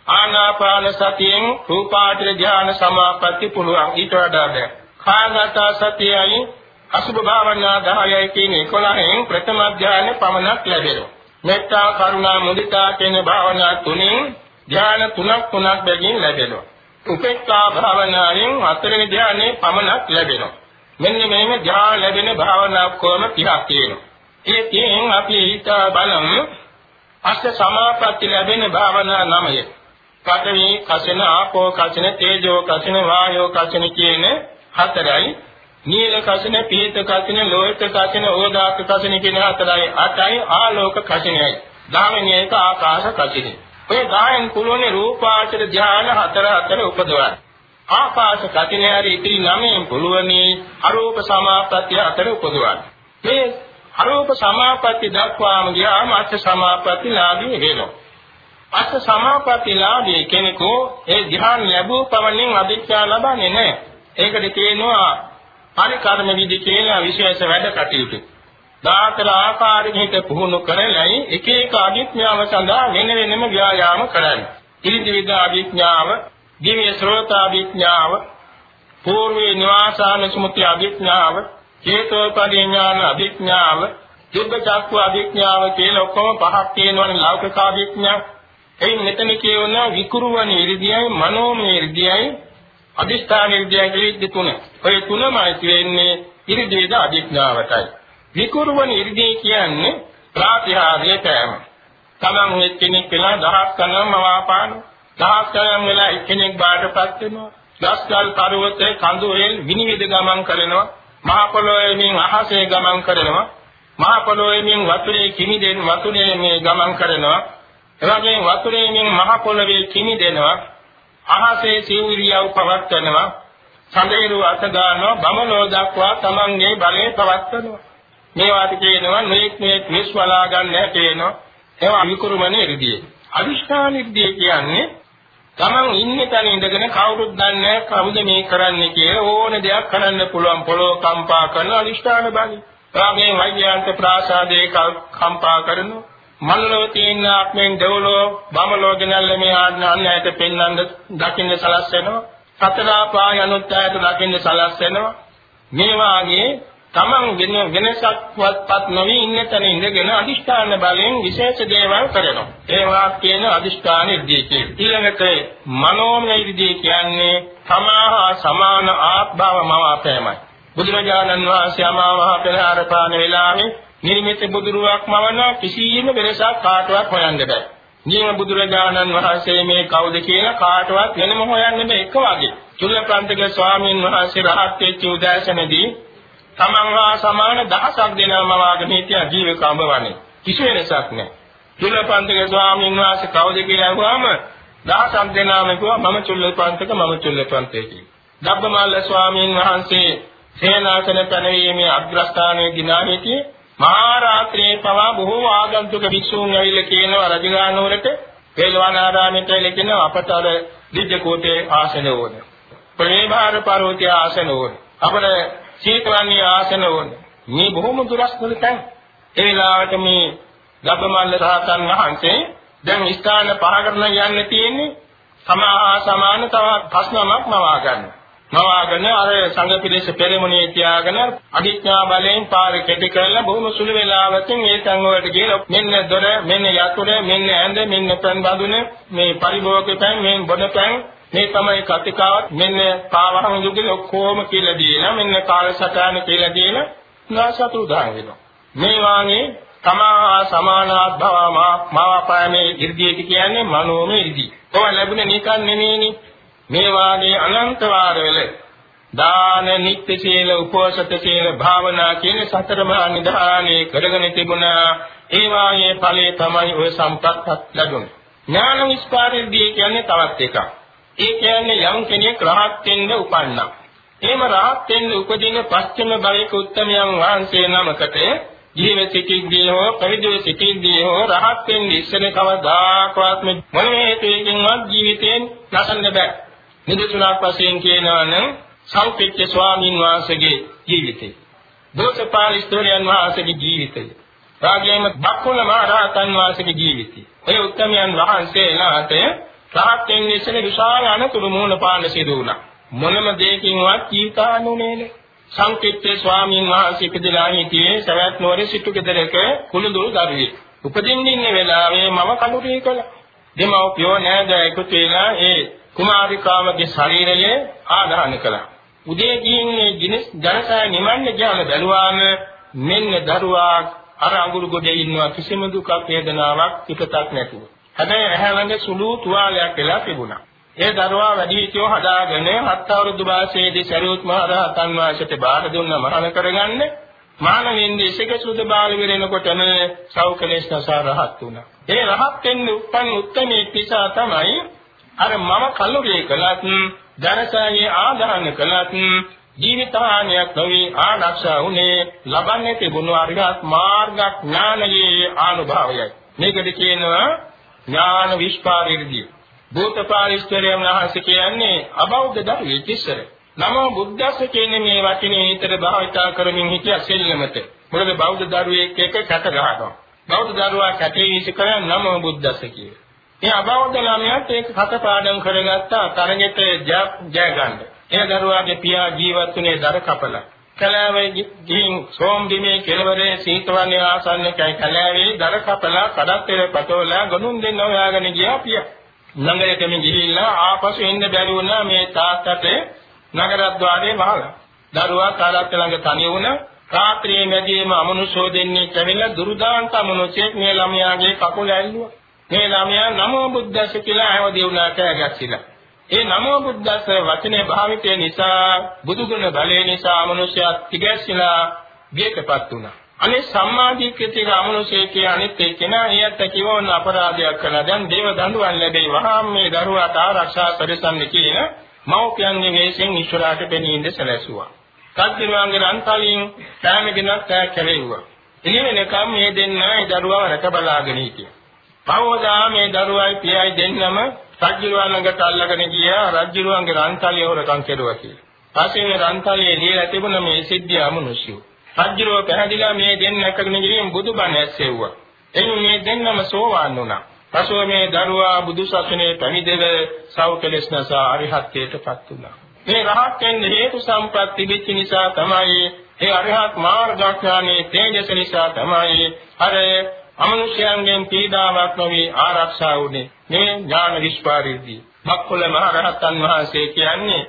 ආනාපාන සතියෙන් රූපාර්ථ ධ්‍යාන සමාපatti පුළුවන් ඊට වඩා බෑ. කාගත සතියයි අසුභ භාවනා 10යි කියන 11න් ප්‍රථම ධ්‍යානෙ පමණක් ලැබෙනවා. මෙත්තා කරුණා මුදිතා කියන භාවනා තුنين ධ්‍යාන තුනක් තුනක් බැගින් ලැබෙනවා. උපේක්ඛා භාවනාවෙන් හතරවෙනි ධ්‍යානෙ පමණක් ලැබෙනවා. මෙන්න මේක ධ්‍යාන ලැබෙන භාවනා කොම 30ක් තියෙනවා. ඒ තියෙන් අපි හිතා බලමු අෂ්ට සමාපatti ලැබෙන භාවනා නමය. පඨවි කසින ආපෝ කසින තේජෝ කසින වායෝ කසින කියන හතරයි. නීල කසින පීත කසින ලෝහිත කසින ඕදාත කසින කියන හතරයි. අටයි ආලෝක කසිනයි. දහවෙනි එක ආකාශ කසිනයි. ඔය ගායන් කුලෝනේ රූපාචර ධාන හතර හතර උපදවන. ආකාශ කතිනේ හරි ඉතිරි නමෙන් පුළුවනි අරූප සමාපatti හතර උපදවන. මේ අරූප සමාපatti දක්වාම ගියාම අර්ථ සමාපatti ලාභී වෙනවා. අර්ථ සමාපatti ලාභී කෙනෙකු ඒ ධ්‍යාන ලැබුව පමණින් අධික්ෂා ලබන්නේ නැහැ. ඒකට කියනවා පරිකර්ම විදි කියලා විශේෂ වැඩ කටයුතු. දාතර ආකාරයෙන් හිත පුහුණු කරලයි එක එක අභිඥාව සඳහා වෙන වෙනම ව්‍යායාම කරන්නේ. ඉරිදි විද අභිඥාව, දිව්‍ය ශ්‍රෝත අභිඥාව, పూర్වේ නිවාසාන සුමුති අභිඥාව, චේතෝපදී ඥාන අභිඥාව, දිබ්බ චක්ඛු අභිඥාව කියලා ඔක්කොම පහක් තියෙනවනේ ලෞකික අභිඥා. එයින් මෙතන කියවන විකුරුවන ඉරිදියයි මනෝමය ඉරිදියයි අදිස්ථාන ඉරිදියයි කියලා තුන. ඔය තුනමයි තියෙන්නේ ඉරිදියද අභිඥාවටයි. විකුරුවන ඉර්ධිය කියන්නේ ප්‍රාතිහාර්ය කෑම. තමන් එක්කෙනෙක් වෙලා දහස් ගණන් මවාපාන දහස් ගණන් වෙලා එක්කෙනෙක් බාටපත් වෙනවා. දස්කල් පර්වතයේ කඳු වේල් විනිවිද ගමන් කරනවා. මහ පොළොවේමින් අහසේ ගමන් කරනවා. මහ පොළොවේමින් වතුරේ කිමිදෙන වතුරේ මේ ගමන් කරනවා. එවැගේ වතුරේමින් මහ පොළොවේ කිමිදෙනවා. අහසේ සිවුරියව පවත්වනවා. සඳේරු අත ගන්නවා බමලෝ දක්වා තමන්ගේ බලය පවත්වනවා. මේවාට කියනවා නොඑක් නොඑක් මිස් වලා ගන්න හැටේනවා ඒවා විකුරුමනේ ඍදියේ අදිෂ්ඨාන ඍදිය කියන්නේ Taman ඉන්නේ තැන ඉඳගෙන කවුරුත් දන්නේ කවුද මේ කරන්නේ කියලා ඕන දෙයක් කරන්න පුළුවන්. පොළොව කම්පා කරන අදිෂ්ඨාන බලي. රාමයෙන් වෛද්‍යයන්ට ප්‍රාසාදේ කම්පා කරනවා. මනෝලෝ තියෙන ආත්මෙන් දෙවලෝ බමලෝ ගෙනල්ල මේ ආඥාන්‍යයට පෙන්වන්න දකින්න සලස්වෙනවා සතර පාය අනුත්යයට දකින්න සලස්වෙනවා මේ වාගේ තමන් වෙන වෙනසක්වත්පත් නොවි ඉන්න තැන ඉඳගෙන අදිෂ්ඨාන බලයෙන් විශේෂ දේවල් කරනවා. ඒවා කියන අදිෂ්ඨාන ඉර්ධිය ඊළඟට මනෝමය ඉර්ධිය කියන්නේ සමාහා සමාන ආත්භව මවාපෑමයි. බුදුරජාණන් වහන්සේ අමාවහ පෙරහර පාන වෙලාවේ නිර්මිත බුදුරුවක් මවන කිසියම් වෙනසක් කාටවත් හොයන්න බෑ. නියම බුදුරජාණන් වහන්සේ මේ කවුද කියලා කාටවත් වෙනම හොයන්න බෑ එක වගේ. චුල්ලපන්තික ස්වාමීන් වහන්සේ රහත් වෙච්ච උදෑසනදී තමන් හා සමාන දහසක් දෙනා මවාගෙන හිටිය ජීවක අඹවන්නේ. කිසි වෙනසක් නැහැ. චුල්ලපන්තික ස්වාමීන් වහන්සේ කවුද කියලා අහුවාම දහසක් දෙනාම කිව්වා මම චුල්ලපන්තික මම චුල්ලපන්තික කියලා. ධබ්බමල්ල ස්වාමීන් වහන්සේ සේනාසන පැනවීමේ අග්‍රස්ථානයේ දිනා හිටියේ මහා රාත්‍රියේ පවා බොහෝ ආගන්තුක භික්ෂූන් ඇවිල්ලා කියනවා රජගහනුවරට වේලවනාරාමයට ඇවිල්ලා කියනවා අපට අර දිජ්ජ කෝටේ ආසන ඕන. ප්‍රේමාර පර්වතයේ ආසන ඕන. අපට සීතවන්නේ ආසන ඕන. මේ බොහොම දුරස්වල තැන්. ඒ වෙලාවට මේ ගබ්බමල්ල රහතන් වහන්සේ දැන් ස්ථාන පහකට යන්න තියෙන්නේ සමාහා සමාන තව ප්‍රශ්නමක් මවා ගන්නවා. නවාගෙන අර සංඝ පිළිස පෙරමුණේ තියාගෙන අධිඥා බලයෙන් පාර කෙටි කරලා බොහොම සුළු වේලාවකින් ඒ තන් වලට ගිහලා මෙන්න දොර මෙන්න යතුර මෙන්න ඇඳ මෙන්න පන් බඳුන මේ පරිභෝග පෑන් මේ බොන පෑන් මේ තමයි කතිකාවත් මෙන්න පාවහම යුගල ඔක්කොම කියලා දීලා මෙන්න කාලසටහන කියලා දීලා නාසතු උදාහරණ වෙනවා මේ වාගේ තමා සමානාත් භව මාවාපාමේ ඉර්ධියක කියන්නේ මනෝමය ඉර්ධිය. ඔය ලැබුණේ නිකන් නෙමෙයිනේ. මේ වාගේ අනන්ත වාරවල දාන නිත්‍ය සීල උපෝසත සීල භාවනා කියන සතර මහා නිධානයේ කරගෙන තිබුණා. ඒ වාගේ ඵලයේ තමයි ඔය සම්පත්ත් ලැබුණේ. ඥාන විස්පාරෙදී කියන්නේ තවත් එකක්. ඒ කියන්නේ යම් කෙනෙක් රහත් වෙන්න උපන්නා එහෙම රහත් වෙන්න උපදින පස්චිම භවයක උත්තමයන් වහන්සේ නමකට ජීවිත සිටින්දී හෝ පරිදේ සිටින්දී හෝ රහත් වෙන්න ඉස්සර කවදාකවත් මොන හේතුවකින්වත් ජීවිතයෙන් නැසන්න බෑ නිදසුනක් වශයෙන් කියනවා නම් සෞපිච්ච ස්වාමීන් වහන්සේගේ ජීවිතය. දෝසපාලිස්තෝරියන් වහන්සේගේ ජීවිතය. රාගයේම බක්කුල මහ රහතන් වහන්සේගේ ජීවිතය. ඔය උත්තමයන් වහන්සේලාට රහතන් විශ්ල විශාල අනතුරු මූල පාන්න සිදු වුණා. මොනම දෙයකින්වත් ජීවිතානුනේ නේ. සංකීර්ත ස්වාමීන් වහන්සේ ඉපදලා හිටියේ සවැත් නුවර සිටු ගෙදරක කුළුඳුල් දරුවෙක්. උපදින්න ඉන්න වෙලාවේ මම කලුරී කළා. දෙමව්පියෝ නෑද එකතු වෙලා ඒ කුමාරිකාවගේ ශරීරය ආදාහන කළා. උදේ ගිහින්නේ ජනසය නිමන්න ගියාම බැලුවාම මෙන්න දරුවා අර අඟුරු ගොඩේ ඉන්නවා කිසිම දුකක් වේදනාවක් පිටතක් නැතුව. හැබැයි ඇහැ ළඟ සුළු තුවාලයක් වෙලා තිබුණා. ඒ දරුවා වැඩි හිටියෝ හදාගෙන හත් අවුරුදු වයසේදී සරියුත් මහ රහතන් වහන්සේට බාර දුන්න මහාන කරගන්න මානවෙන්දී ඉසක සුද බාල වෙරෙනකොටම සෞඛලේශනසා රහත් වුණා. ඒ රහත් වෙන්න උපන් උත්මේ නිසා තමයි අර මම කල්ලුරිය කළත් ධනසායේ ආදාන කළත් ජීවිතානියක් නොවේ ආරක්ෂා උනේ ලබන්නේ තිබුණු අරිහත් මාර්ග ඥානයේ ආනුභාවයයි මේකද කියනවා ඥාන විස්පාරිර්ධිය භූතපාරිස්තරයන් වහන්සේ කියන්නේ අබෞද්ධ දරුවෙක් ඉස්සර නමෝ බුද්දස්ස කියන්නේ මේ වචනේ හිතට භාවිතා කරමින් හිටිය සෙල්ලමට. මොකද බෞද්ධ දරුවෙක් එක කැට ගහනවා. බෞද්ධ දරුවා කැටේ ඉස්ස කරන නමෝ බුද්දස්ස කියනවා ඒ අබෞද්ධ ළමයාත් ඒක කටපාඩම් කරගත්තා තරගෙට ජය ගන්න. ඒ දරුවාගේ පියා ජීවත් වුණේ දර කපලා. කලාවේ ගිහින් සෝම් බිමේ කෙළවරේ සීතවන්නේ ආසන්නකයි කලාවේ දර කපලා කඩක් පෙර පතෝලා ගොනුන් දෙන්න හොයාගෙන ගියා පියා. ළඟටම ගිහිල්ලා ආපසු එන්න බැරි වුණා මේ තාත්තට නගරද්වාරේ වහලා. දරුවා තාරත් ළඟ තනි වුණා. රාත්‍රියේ මැදියේම අමනුෂ්‍යෝ දෙන්නේ කැවිලා දුරුදාන්ත අමනුෂ්‍යෙක් මේ ළමයාගේ කකුල ඇල්ලුවා. මේ ළමයා නමෝ බුද්දස්ස කියලා ආවදී වුණා කෑගස්සිලා. ඒ නමෝ බුද්දස්ස වචනේ භාවිතය නිසා බුදුගුණ බලය නිසා මනුෂ්‍යයා තිගැස්සිලා බියකපත් වුණා. අනේ සම්මාදික්‍යතික අමනුෂ්‍යයේ අනිත් එක්කෙනා ඊයත් කිවෝන අපරාධයක් කළා. දැන් දේව දඬුවම් ලැබෙයි. වහාම මේ දරුවාට ආරක්ෂා පරිසම්නි කියන මෞපියන්ගේ වේසෙන් ඊශ්වරාට පෙනීඳ සැලැසුවා. කද්දිරුවන්ගේ රන්තලින් කෑම ගෙනත් කෑ කැරෙව්වා. එළිවෙනකම් මේ දෙන්න ඒ දරුවාව රැක බලාගෙන හිටියා. පවෝදා මේ දරුවයි පියයි දෙන්නම රජුරුවන් ළඟට අල්ලගෙන ගියා රජුරුවන්ගේ රන්තලිය හොරකම් කෙරුවා කියලා. පස්සේ මේ රන්තලියේ ලියලා තිබුණ මේ සිද්ධිය අමනුෂ්‍යෝ. රජුරුව පැහැදිලා මේ දෙන්න එකගෙන ගිහින් බුදුබණ ඇස්සෙව්වා. එයින් මේ දෙන්නම සෝවාන් වුණා. පසුව මේ දරුවා බුදු සසුනේ පැමිදෙව සෞඛලස් නසා අරිහත්ත්වයටපත් වුණා. මේ රහත් වෙන්න හේතු සම්පත් තිබෙච්ච නිසා තමයි ඒ අරිහත් මාර්ගඥානයේ තේජස නිසා තමයි අර අමනුෂ්‍යයන්ගෙන් පීඩාවක් නොවි ආරක්ෂා වුනේ මේ ඥාන විස්පාරිදී. මක්කුල මහ රහතන් වහන්සේ කියන්නේ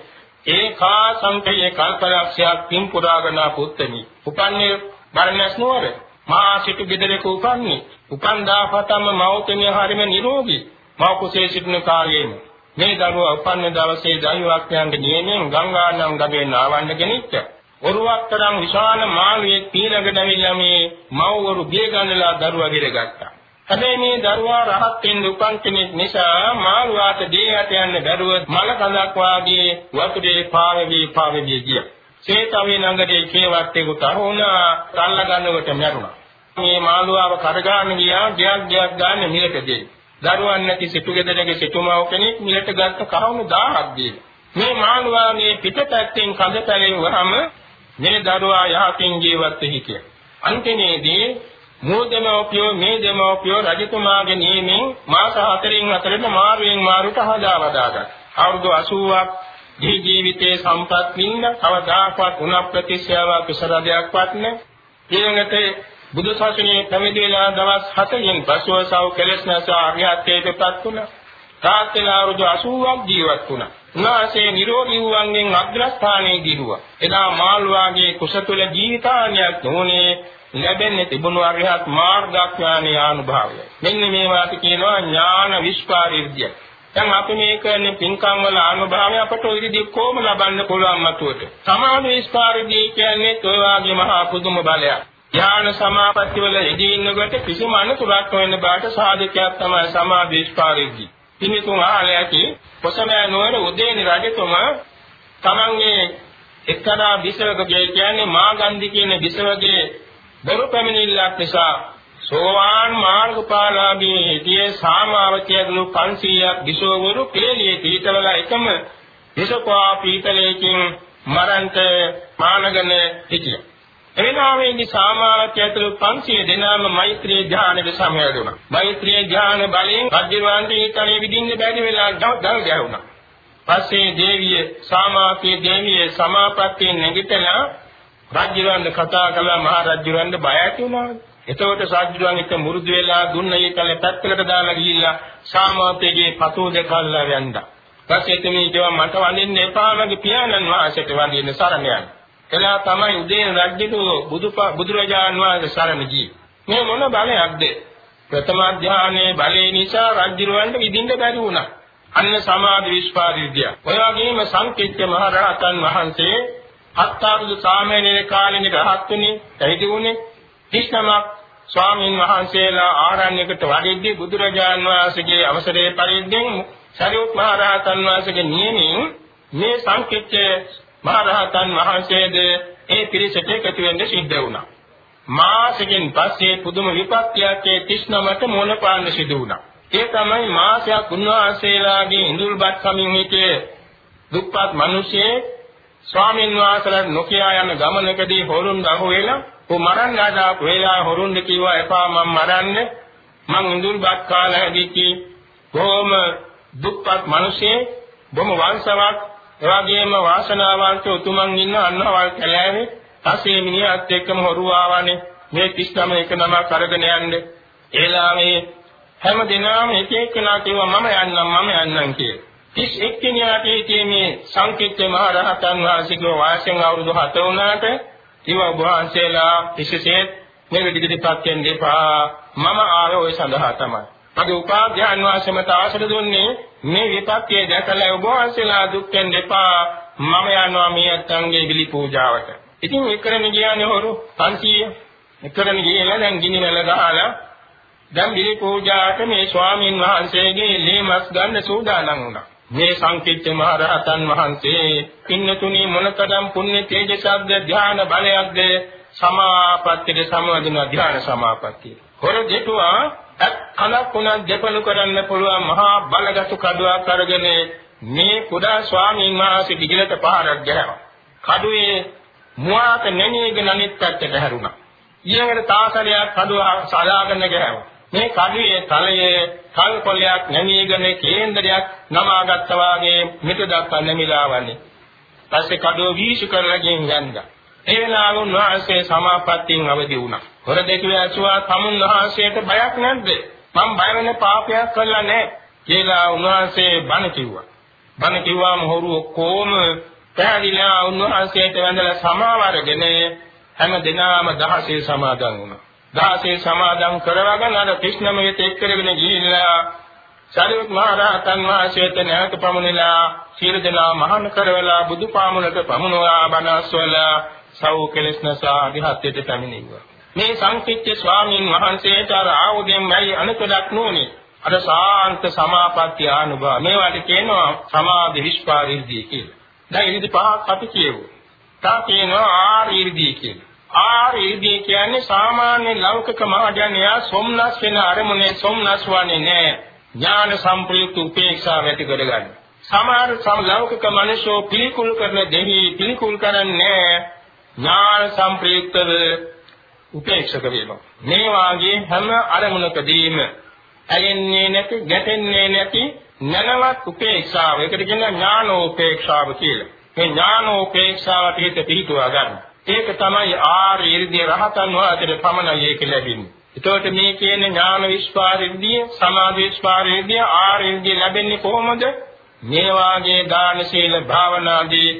ඒකා සංකේය කල්පලක්ෂයක් පින් පුරාගෙන පුත්තනි. උපන්නේ බරණැස් නුවර මා සිටු ගෙදරක උපන්නේ. උපන්දා පතම මෞතමිය හරිම නිරෝගී. මා කුසේ සිටින කාර්යයෙන් මේ දරුවා උපන්න දවසේ දෛවඥයන්ගේ නියමයෙන් ගංගානම් ගමේ නාවන්න ගෙනිච්ච. ඔරුවක් තරම් විශාල මාළුවෙක් පීනකට ඇවිල්ලා මේ මව්වරු බිය ගන්නලා දරුවා ගිරගත්තා. හැබැයි මේ දරුවා රහත් වෙන්න උපන් කෙනෙක් නිසා මාළුවාට දෙයට යන්න බැරුව මල කඳක් වාගේ වතුරේ පාවෙවි පාවෙවි ගියා. සේතවේ නගරේ කේවත්තේකට අහුණා තල්ල ගන්නකොට මැරුණා. මේ මාළුවාව කරගාන්න ගියා ගයක් ගයක් ගන්න මිලට දෙයි. දරුවන් නැති සිටු ගෙදරගේ සිටුමව කෙනෙක් මිලට ගත්ත කරුණු 1000ක් දීලා. මේ මාළුවාගේ පිටපැත්තෙන් කඳ පැලෙව්වහම මේ දරුවා යහකින් ජීවත් වෙ හිටියා. අන්තිමේදී මූ දෙමෝපියෝ මේ දෙමෝපියෝ රජතුමාගේ නියමෙන් මාස 4න් අතරේ මාරුවෙන් මාරුට හදාවදාගත්තා. අවුරුදු 80ක් දී ජීවිතයේ සම්පත් වින්න කවදාකවත් උණ ප්‍රතිශ්‍යාව කුසලදයක්වත් නැ. ඊළඟට බුදු සසුනේ පැවිදි වෙලා දවස් 7කින් පසුව සව කෙලස් නැස ආර්යත්වයටපත් වුණා. තාත්තලා අවුරුදු 80ක් ජීවත් වුණා. උන්වහන්සේ නිරෝගී වූවන්ගෙන් අග්‍රස්ථානයේ දිරුවා. එදා මාළුවාගේ කුසතුල ජීවිතාන්‍යයක් නොනේ ලැබෙන්නේ තිබුණු අරිහත් මාර්ගඥානීය අනුභවය. මෙන්න මේවාට කියනවා ඥාන විස්පාරිර්ධ්‍ය. දැන් අපි මේ කරන පින්කම් වල අනුභවය අපට ওই විදිහ කොහොම ලබන්න පුළුවන් මතුවට. සමාන විස්පාරිර්ධ්‍ය කියන්නේ ඔය වාගේ මහා පුදුම බලයක්. ඥාන සමාපatti වල යෙදී ඉන්නකොට කිසිම අනුතරක් වෙන්න බාට සාධකයක් තමයි සමාධි විස්පාරිර්ධ්‍ය. පින්තුන් ආලේ ඇති කොසමෑ නුවර උදේනි රජතුමා තමන්ගේ එක්තරා බිසවකගේ කියන්නේ මාගන්ධි කියන බිසවගේ බොරු පැමිණිල්ලක් නිසා සෝවාන් මාර්ගඵලාභී හිටියේ සාමාවතියදලු 500ක් විසෝවරු පෙළියේ පීතවල එකම විසකවා පීතලයකින් මරන්ට මානගෙන හිටියා. එවෙනාවේදී සාමාවතියදලු 500 දෙනාම මෛත්‍රී ධ්‍යානෙට සමවැදුණා. මෛත්‍රී ධ්‍යාන බලයෙන් රජ්‍යවන්ට ඊතලේ විදින්න බැරි වෙලා දල් ගැහුණා. පස්සේ දේවිය සාමාවතිය දේවිය සමාපත්තියෙන් නැගිටලා රජුරන්ට කතා කළා මහ රජුරන්ට බය ඇති වුණා. එතකොට සාජ්ජුරන් එක මුරුදු වෙලා දුන්න ඒකල පැත්තකට දාලා ගිහිල්ලා සාමාපේගේ පතෝ දෙකල්ලා වැන්දා. ඊපස්සේ එතනින් කියවා මට වඳින්න එපා මගේ පියාණන් වහන්සේට වඳින්න සරණ යන්න. එලා තමයි උදේ රජුතු බුදු බුදුරජාන් වහන්සේ සරණ ගියේ. මේ මොන බලයක්ද? ප්‍රථම ධානයේ බලය නිසා රජුරවන්ට විඳින්න බැරි වුණා. අන්න සමාධි විස්පාරිද්‍ය. ඔය වගේම සංකීර්ණ මහ රහතන් වහන්සේ හත්තාරුදු සාමණේර කාලෙනික රහත්තුනේ පැවිදි වුණේ 39ක් ස්වාමීන් වහන්සේලා ආරණ්‍යකට වඩිද්දී බුදුරජාන් වහන්සේගේ අවසරයේ පරිද්දෙන් සරියුත් මහ රහතන් වහන්සේගේ නියමින් මේ සංකීර්ත මහ රහතන් වහන්සේද ඒ පිරිසට එකතු වෙන්න සිද්ධ වුණා. මාසෙකින් පස්සේ පුදුම විපත්තියක් ඒ 39ට මුණ පාන්න සිදු වුණා. ඒ තමයි මාසයක් උන්වහන්සේලාගේ ඉඳුල්පත් කමින් හිටියේ දුප්පත් මිනිසෙක් ස්වාමීන් වහන්සේලා නොකියා යන ගමනකදී හොරුන් අහුවෙලා කො මරන්න ආදාපු වෙලාව හොරුන් කිව්වා එපා මම මරන්නේ මං ඉඳුල්පත් කාලය හැදිච්චි කොහොම දුප්පත් මිනිසේ බොම වංශවත් එවාගේම වාසනාවන්ත උතුමන් ඉන්න අන්නවල් කැලෑවේ පස්සේ මිනිහත් එක්කම හොරු ආවනේ. මේ 39 එක නම කරගෙන යන්නේ. ඒලාමේ හැම දිනම එක එක්කලා කිව්වා මම යන්නම් මම යන්නම් කියලා. 31 වෙනියාට හිටියේ සංකීර්ත මහ රහතන් වහන්සේගේ වාසයෙන් අවුරුදු 7 වුණාට ඉව වහන්සේලා විශේෂයෙන් මේ විදිහටපත් වෙන්න එපා. මම ආවේ ওই සඳහා තමයි. මගේ උපාධ්‍යාන වාසයමත ආශ්‍රද දුන්නේ මේ විපත්තිය දැකලා ඔබ වහන්සේලා දුක් වෙන්න එපා මම යනවා මේ අත්ංගේ බිලි පූජාවට. ඉතින් එකරණ ගියානේ හොරු 500. එකරණ ගිහලා දැන් ගිනි වැල ගහලා දැන් බිලි පූජාවට මේ ස්වාමින් වහන්සේගේ ලේ මස් ගන්න සූදානම් වුණා. මේ සංකීර්ත මහ රහතන් වහන්සේ පින්නතුනි මොනතරම් පුණ්‍ය තේජසක්ද ධ්‍යාන බලයක්ද සමාපත්තියේ සමවදින ධ්‍යාන සමාපත්තිය. හොර දෙටුවා එක් කලක් උනන් දෙපළු කරන්න පුළුවන් මහා බලගත් කඩුවක් අරගෙන මේ කුඩා ස්වාමීන් වහන්සේ දිගට පහරක් ගැහුවා. කඩුවේ මුවාත නැණීගෙන අනිත් පැත්තට හැරුණා. ඊළඟට තාසලයක් කඩුව සාදාගෙන ගෑවා. මේ කඩුවේ තලයේ කල් කොල්ලයක් නැමීගෙන කේන්දරයක් නමාගත්තා වාගේ මිට දක්වා නැමිලා වන්නේ. පස්සේ කඩුව වීසි කරලා ගෙන් යන්නා. ඒ වෙලාව උන්වහන්සේ සමාපත්තියෙන් අවදි වුණා. හොර දෙකුව ඇසුවා තමුන් වහන්සේට බයක් නැද්ද? මම බය වෙන පාපයක් කළා නෑ කියලා උන්වහන්සේ බණ කිව්වා. බණ කිව්වාම හොරු ඔක්කොම පැහැදිලිලා උන්වහන්සේට වැඳලා සමාව අරගෙන හැම දිනම දහසේ සමාදන් වුණා. දහසේ සමාදන් කරවගෙන අර කෘෂ්ණමයට එක් කරගෙන ගිහිල්ලා සාරිපුත් මහ රහතන් වහන්සේට නැවත පමුණලා සියලු දෙනා මහාන කරවලා බුදු පාමුලට පමුණවා බණස්වලා සව් කෙලස්නසා අධිහත්යට පැමිණෙව්වා. මේ සංකිට්ඨ ස්වාමීන් වහන්සේට අර ආයුධයෙන් මැයි අනුකඩක් නොනේ. අර සාන්ත සමාපatti ආනුභව මේවට කියනවා සමාධි විස්පාරිද්දී කියලා. දැන් ඉරිදි පහක් අපි කියමු. තා කියනවා ආරීර්දී කියලා. ආරීර්දී කියන්නේ සාමාන්‍ය ලෞකික මහජනය සොම්නස් වෙන අරමුණේ සොම්නස් වන්නේ නැහැ. ඥාන සම්ප්‍රයුක්ත උපේක්ෂාව ඇති කරගන්න. සමහර සමලෞකික මිනිසෝ පිළිකුල් කරන දෙහි පිළිකුල් කරන්නේ ඥාන සම්ප්‍රයුක්තව උපේක්ෂක වෙනවා. මේ වාගේ හැම අරමුණකදීම ඇයෙන්නේ නැති, ගැටෙන්නේ නැති නැනවත් උපේක්ෂාව. ඒකට කියනවා ඥානෝපේක්ෂාව කියලා. මේ ඥානෝපේක්ෂාවට හිත පිහිටුවා ගන්න. ඒක තමයි ආර්ය ඉර්ධිය රහතන් වහන්සේට පමණයි ඒක ලැබෙන්නේ. එතකොට මේ කියන ඥාන විස්පාරිද්දිය, සමාධි විස්පාරිද්දිය, ආර්ය ඉර්ධිය ලැබෙන්නේ කොහොමද? මේ වාගේ දාන සීල භාවනාදී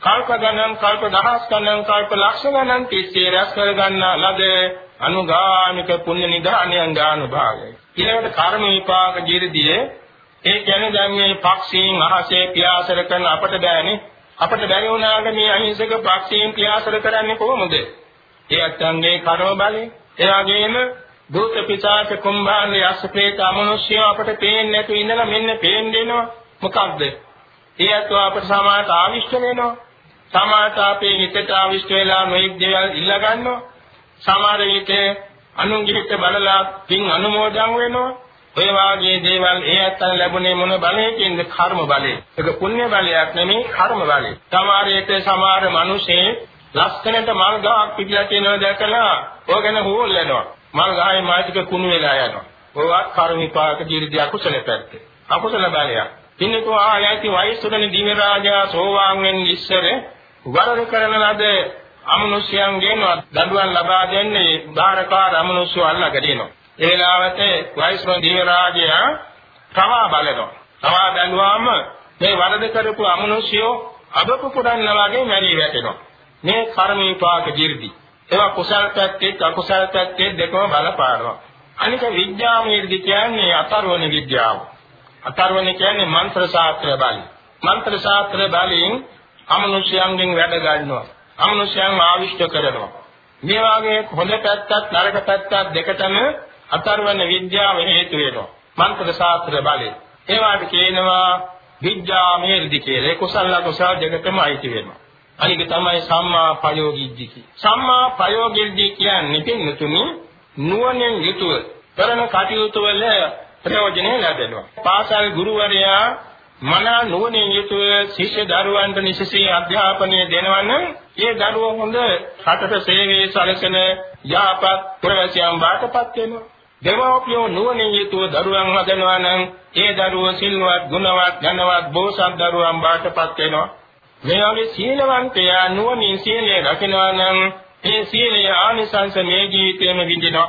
කල්ප ගණන් කල්ප දහස් ගණන් කල්ප ලක්ෂ ගණන් තිස්සේ රැස් කර ගන්නා ලද අනුගාමික පුණ්‍ය නිදානයන් ගානුභාවය. ඊළඟට කර්ම විපාක ජීවිතයේ ඒ කියන්නේ දැන් මේ පක්ෂීන් අහසේ පියාසර කරන අපට බෑනේ. අපට බැරි වුණාට මේ අහිංසක පක්ෂීන් පියාසර කරන්නේ කොහොමද? ඒ අත්ංගේ කර්ම බලය. ඒ වගේම භූත පිසාච කුම්භාණ්ඩ යස් ප්‍රේත අමනුෂ්‍ය අපට පේන්නේ නැතු ඉඳලා මෙන්න පේන්න දෙනවා. මොකක්ද? ඒ අත්ව අපට සමාත ආවිෂ්ඨ වෙනවා. සමාත අපේ හිතට ආවිෂ්ඨ වෙලා නොඑක් දේවල් ඉල්ල ගන්නවා. සමහර විට අනුන්ගේ හිත බලලා පින් අනුමෝදන් වෙනවා. ඔය වාගේ දේවල් ඒ ඇත්තන් ලැබුණේ මොන බලයකින්ද? කර්ම බලය. ඒක පුණ්‍ය බලයක් නෙමෙයි කර්ම බලය. සමහරයට සමහර මිනිස්සේ ලස්සනට මල් ගහක් පිටිලා තියෙනවා දැකලා ඕගෙන හෝල් වෙනවා. මල් ගහේ මායික කුණු වෙලා යනවා. ඔයවත් කර්ම විපාක ජීවිතය අකුසල පැත්ත. අකුසල බලයක්. ඉන්නකෝ ආයති වයසුරණ දිව්‍ය රාජා සෝවාන් වෙන්න ඉස්සර වරද කරන ලද අමනුෂ්‍යයන්ගෙන් දඬුවම් ලබා දෙන්නේ උදාරකාර අමනුෂ්‍යව අල්ලගෙන ඉනවා. ඒ වෙලාවට වෛශ්‍රව දිව රාජයා තවා බලනවා. තවා බැලුවාම මේ වරද කරපු අමනුෂ්‍යෝ අබපු පුරන්න වගේ මැරී වැටෙනවා. මේ කර්ම විපාක ජීර්දි. ඒවා කුසල පැත්තේ අකුසල පැත්තේ දෙකම බලපානවා. අනික විද්‍යාවේදී කියන්නේ අතරවන විද්‍යාව. අතරවන කියන්නේ මන්ත්‍ර ශාස්ත්‍ර බලය. මන්ත්‍ර ශාස්ත්‍ර බලයෙන් අමනුෂ්‍යයන්ගෙන් වැඩ ගන්නවා. අමනුෂ්‍යයන් ආවිෂ්ඨ කරනවා. මේ වාගේ හොඳ පැත්තත් නරක පැත්තත් දෙකටම අතරවන විද්‍යාව හේතු වෙනවා. මන්ත්‍ර ශාස්ත්‍ර බලය. ඒවාට කියනවා විද්‍යාමේර්ධි කියලා. ඒ කුසල කුසල දෙකටම අයිති වෙනවා. අනික තමයි සම්මා ප්‍රයෝගිද්දි කිය. සම්මා ප්‍රයෝගිද්දි කියන්නේ පින්නතුනි නුවණින් යුතුව කරන කටයුතු වල ප්‍රයෝජනෙ ලැබෙනවා. පාසල් ගුරුවරයා මනා නුවණින් යුතුව ශිෂ්‍ය දරුවන්ට නිසසේ අධ්‍යාපනය දෙනවා නම් ඒ දරුවෝ හොඳ රටට සේවයේ සැලසෙන යාපත් ප්‍රවැසියන් වාටපත් වෙනවා. දෙමව්පියෝ නුවණින් යුතුව දරුවන් හදනවා නම් ඒ දරුවෝ සිල්වත්, ගුණවත්, ධනවත්, බෝසත් දරුවන් වාටපත් වෙනවා. මේ වගේ සීලවන්තයා නුවණින් සීලය රකිනවා නම් ඒ සීලයේ ආනිසංස මේ ජීවිතේම විඳිනවා.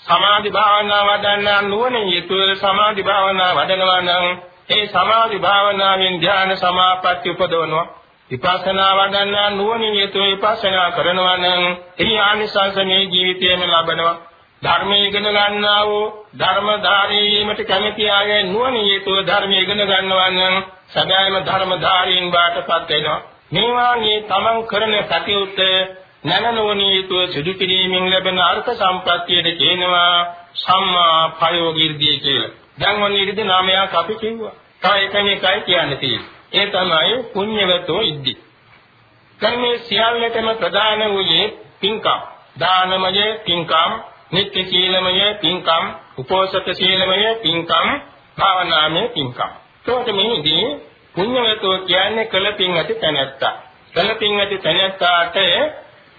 සමාධි භාවනා වඩන්න නුවණින් යුතුව සමාධි භාවනා වඩනවා නම් ඒ සමාධි භාවනාවෙන් ධ්‍යාන සමාපatti උපදවනවා. විපස්සනා වඩන්නා නුවණින් යුතුව විපස්සනා කරනවා නම් එහි ආනිසංස මේ ජීවිතයේම ලබනවා. ධර්මයේ ඉගෙන ගන්නා වූ ධර්මධාරී වීමට කැමැති අය නුවණින් යුතුව ධර්මයේ ඉගෙන ගන්නවා නම් සදායම ධර්මධාරීන් බාටපත් වෙනවා. මේ වාගේ තමන් කරන කටයුත්ත නැනනෝනී යුතුව සිදු කිරීමෙන් ලැබෙන අර්ථ සම්ප්‍රත්‍යයට කියනවා සම්මා ප්‍රයෝගීර්දී කියලා. දැන් ඔන්න ඉරිද නාමයක් අපි කිව්වා. තව එක මේකයි කියන්න තියෙන්නේ. ඒ තමයි පුඤ්ඤවතෝ ඉද්දි. කර්මයේ සියල්ලටම ප්‍රධාන වූයේ පින්කම්. දානමය පින්කම්, නිත්‍ය සීලමය පින්කම්, උපෝසත සීලමය පින්කම්, භාවනාමය පින්කම්. ඒකට මේදී පුඤ්ඤවතෝ කියන්නේ කළ පින් ඇති තැනැත්තා. කළ පින් ඇති තැනැත්තාට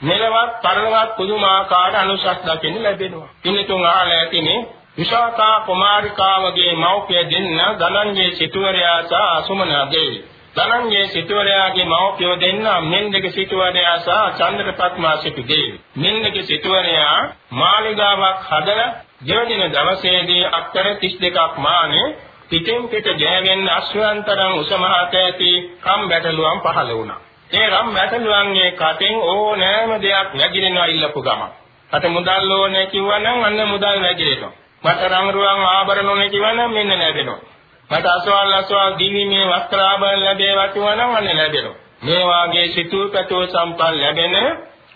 මෙලවත් පරලවත් පුදුමාකාර අනුශාස දකින්න ලැබෙනවා. පින්තුන් අහලා ඇතිනේ විශාකා කුමාරිකාවගේ මව්පිය දෙන්න ධනංජේ සිටුවරයා සහ අසුමනා දේවී. ධනංජේ සිටුවරයාගේ මව්පිය දෙන්න මෙන්දක සිටුවරයා සහ චන්ද්‍රපත්මා සිටු දේවී. මෙන්දක සිටුවරයා මාලිගාවක් හදලා දෙවදින දවසේදී අක්කර 32ක් මානේ පිටෙන් පිට ජයවෙන්න අශ්වයන්තරන් උසමහත ඇති කම් බැටළුවන් පහළ වුණා. ඒ රම් බැටළුවන්ගේ කටෙන් ඕනෑම දෙයක් නැගිරිනවා ඉල්ලපු ගම. අත මුදල් ඕනේ කිව්වනම් අන්න මුදල් නැගිරිනවා. මට රංගරුවන් ආභරණ ඕනේ කිව්වනම් මෙන්න ලැබෙනවා. මට අසවල් අසවල් දිවිමේ වස්ත්‍ර ආභරණ ලැබේවා කිව්වනම් අන්න ලැබෙනවා. මේ වාගේ සිතූ පැතෝ සම්පල් ලැබෙන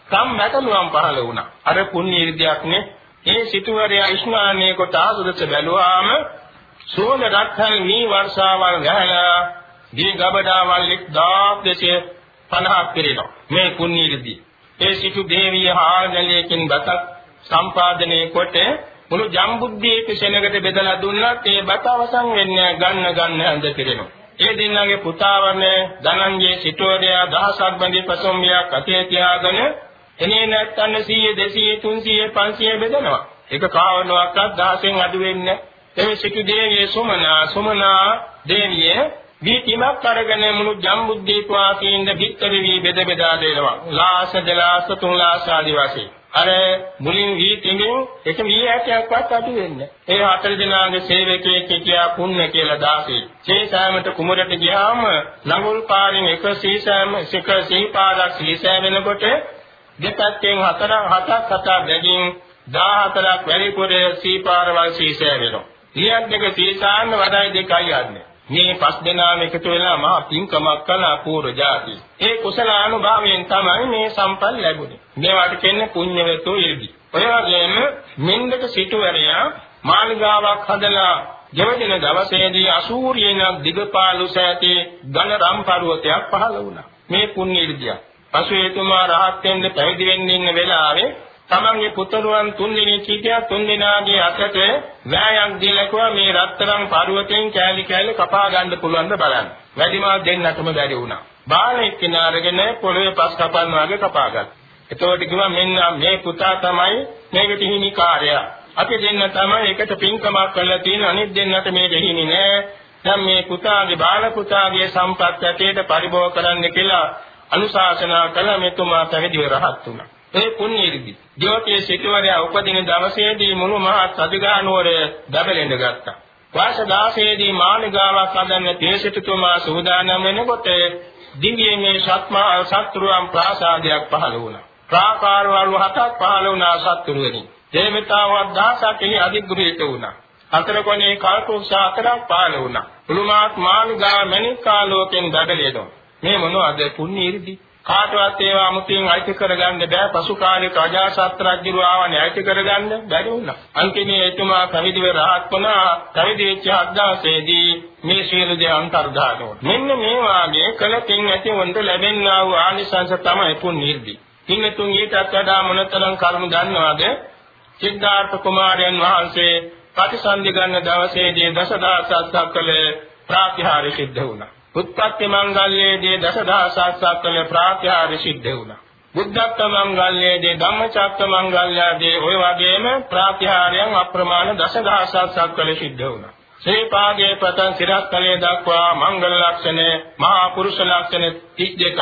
කම් බැටළුවන් පහළ වුණා. අර පුණ්‍ය ඉර්ධයක් නේ. ඒ සිටුවරයා ඉස්මානයේ කොට ආසුදස බැලුවාම සෝන රත්හල් මේ වර්ෂාවල් ගහලා දී ගබඩාවල් 1250ක් පිරෙනවා මේ පුණ්‍යයේදී ඒ සිටු දේවිය හාගලයකින් බතක් සම්පාදනය කොට මුළු ජම්බුද්දීප සෙනගට බෙදලා දුන්නත් ඒ බත අවසන් වෙන්නේ ගන්න ගන්න හඳ පිරෙනවා ඒ දෙන්නගේ පුතා වන්නේ ධනංජය සිටුවරයා දහසක් බඳි පසොම්බියක් අතේ තියාගෙන එනේ නැත්තන් 100 200 300 500 බෙදනවා ඒක කාවනවක්වත් 10න් අඩු වෙන්නේ එමේ සිටු දේවිය සුමනා සුමනා දේවිය දීතිමක් අරගෙන මුළු ජම්බුද්දීප වාසීන්ද පිටර වී බෙද බෙදා දෙනවා. ලාස දලාස තුන් ලාස ආදි වශයෙන්. අර මුලින් වී තිමින් එක වී ඇටයක්වත් අඩු වෙන්නේ. ඒ හතර දිනාගේ සේවකයෙක් කියා පුන්න කියලා දාසේ. සීසෑමට කුමරට ගියාම නඟුල් පාරින් එක සීසෑම එක සීපාරක් සීසෑ වෙනකොට දෙපැත්තෙන් හතර හතක් හතක් බැගින් 14ක් වැඩිපුර සීපාරවල් සීසෑ වෙනවා. ඊයත් දෙක සීසාන්න වඩායි දෙකයි යන්නේ. මේ පස් දෙනාම එකතු වෙලා මහා පින්කමක් කළා පූර්ව જાති. ඒ කුසල අනුභවයෙන් තමයි මේ සම්පල් ලැබුණේ. මේවට කියන්නේ පුණ්‍යවතෝ ඉර්ධි. ඔය වගේම මින්දක සිටුවරයා මාළිගාවක් හදලා ජවදින දවසේදී අසූරියනක් දිගපාලුස ඇති ඝන රම් පර්වතයක් පහළ වුණා. මේ පුණ්‍ය ඉර්ධිය. පසු එතුමා රහත් වෙන්න පැවිදි වෙන්න ඉන්න වෙලාවේ තමන්ගේ පුතණුවන් තුන් දෙනෙක් හිටියා තුන් දෙනාගේ අතට වෑයක් දීලා කිව්වා මේ රත්තරන් පරුවතෙන් කෑලි කෑලි කපා ගන්න පුළුවන්ද බලන්න. වැඩිමල් දෙන්නටම බැරි වුණා. බාලෙක් කෙනාරගෙන පොළවේ පස් කපන්න වගේ කපාගත්තා. එතකොට කිව්වා මෙන්න මේ පුතා තමයි මේකට හිමිකාරයා. අපි දෙන්න තමයි එකට පින්කමක් කරලා තියෙන අනිත් දෙන්නට මේ දෙහිණි නෑ. දැන් මේ පුතාගේ බාල පුතාගේ සම්පත් ඇටේට පරිභෝග කරන්න කියලා අනුශාසනා කළ මෙතුමා පැවිදිව රහත් වුණා. ඒ පුණ්‍යරිදි. ජෝතිය සිටුවරයා උපදින දවසේදී මුළු මහත් අධිගානුවර දබලෙන්න ගත්තා. වාස 16ේදී මාළිගාවක් හදන්න තේසිටුතුමා සූදානම් වෙනකොට දිව්‍යමය සත්මා සත්‍රුවන් ප්‍රාසාදයක් පහළ වුණා. ප්‍රාකාරවල හතක් පහළ වුණා සත්‍රුවනි. දේවතාවක් දහසක් අධිග්‍රහිත වුණා. හතර කොනේ කල්පෝක්ෂ හතරක් පහළ වුණා. මුළුමාත් මාළිගා මණිකා ලෝකෙන් දඩලෙනවා. මේ මොනවද පුණ්‍ය ඉරිදී කාටවත් ඒවා අමුතියෙන් අයිති කරගන්න බෑ. පසු කාලේ ප්‍රජාසත් රජුව ආවනේ අයිති කරගන්න බැරි වුණා. අන්තිමේ එතුමා පැවිදිව රහත් වුණා. පැවිදි වෙච්ච අද්දාසේදී මේ සියලු දේ අන්තර්ධාන වුණා. මෙන්න මේ වාගේ කලකින් ඇති වොන්ද ලැබෙනා වූ ආනිසංස තමයි පුණ්‍යර්ධි කින්නතුන් ඊටත් වඩා මොනතරම් කර්ම දන්නවද? සිද්ධාර්ථ කුමාරයන් වහන්සේ ප්‍රතිසන්දි ගන්න දවසේදී දසදහසක් කළ ප්‍රාතිහාර්ය සිද්ධ වුණා. උත්පත්ති මංගල්‍යයේදී දසදහසක් සක්වල ප්‍රාත්‍යාර සිද්ධ වුණා. බුද්ධත්ව මංගල්‍යයේදී ධම්මචක්ක මංගල්‍යයේදී ඔය වගේම ප්‍රාත්‍යාරයන් අප්‍රමාණ දසදහසක් සක්වල සිද්ධ වුණා. ශ්‍රී පාදයේ පතන් සිරස්තලයේ දක්වා මංගල ලක්ෂණ මහා පුරුෂ ලක්ෂණ 32ක්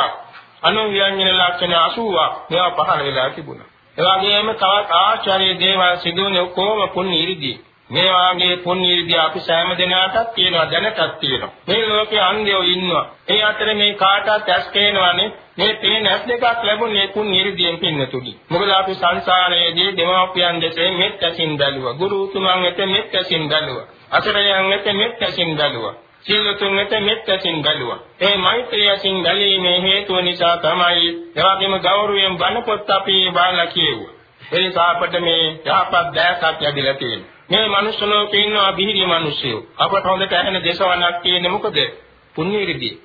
අනුව්‍යංජන ලක්ෂණ 80ක් මේවා පහළ වෙලා තිබුණා. ඒ වගේම තවත් ආචාර්ය දේවල් සිදුවන කොම පුණ්‍ය ඉරිදී මේ වාගේ පුණ්‍ය විද්‍ය අපි සෑම දිනකටත් තියෙනවා දැනටත් තියෙනවා. මේ ලෝකේ අන්ධයෝ ඉන්නවා. ඒ අතර මේ කාටත් ඇස් පේනවනේ. මේ පේන ඇස් දෙකක් ලැබුණේ පුණ්‍ය විද්‍යෙන් පින්නතුනි. මොකද අපි සංසාරයේදී දෙමාපියන් දෙසේ මෙත් ඇසින් බැලුවා. ගුරු උතුමන් වෙත මෙත් ඇසින් බැලුවා. අසරයන් වෙත මෙත් ඇසින් බැලුවා. සිල්ලුතුන් වෙත මෙත් ඇසින් බැලුවා. ඒ මෛත්‍රිය ඇසින් බැලීමේ හේතුව නිසා තමයි එවාගෙම ගෞරවයෙන් බණ පොත් අපි බාලා කියෙව්වා. ඒ නිසා අපට මේ යහපත් දැසක් ලැබිලා තියෙනවා. මේ මනුස්ස ලෝකේ ඉන්නවා බිහිරි මිනිස්සු. අපට හොඳට ඇහෙන දේශවණක් තියෙන්නේ මොකද? පුණ්‍යරිදී.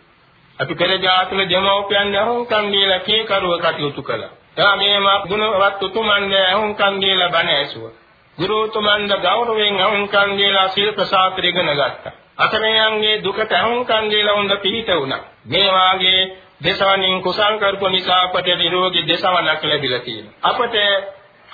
අපි පෙර ජාතක දෙමෝපියන් අහුම්කම් දීලා කීකරුව කටයුතු කළා. එවාගේම ගුණවත් උතුමන් අහුම්කම් දීලා බණ ඇසුවා. ගුරු උතුමන්ද ගෞරවයෙන් අහුම්කම් දීලා සීල ප්‍රසාත්‍ර ඉගෙන ගත්තා. අතරයන්ගේ දුකට අහුම්කම් දීලා උන්ද පිහිට වුණා. මේ වාගේ දේශවනින් කුසල් කරපු නිසා අපට නිරෝගී දේශවනක් ලැබිලා තියෙනවා. අපට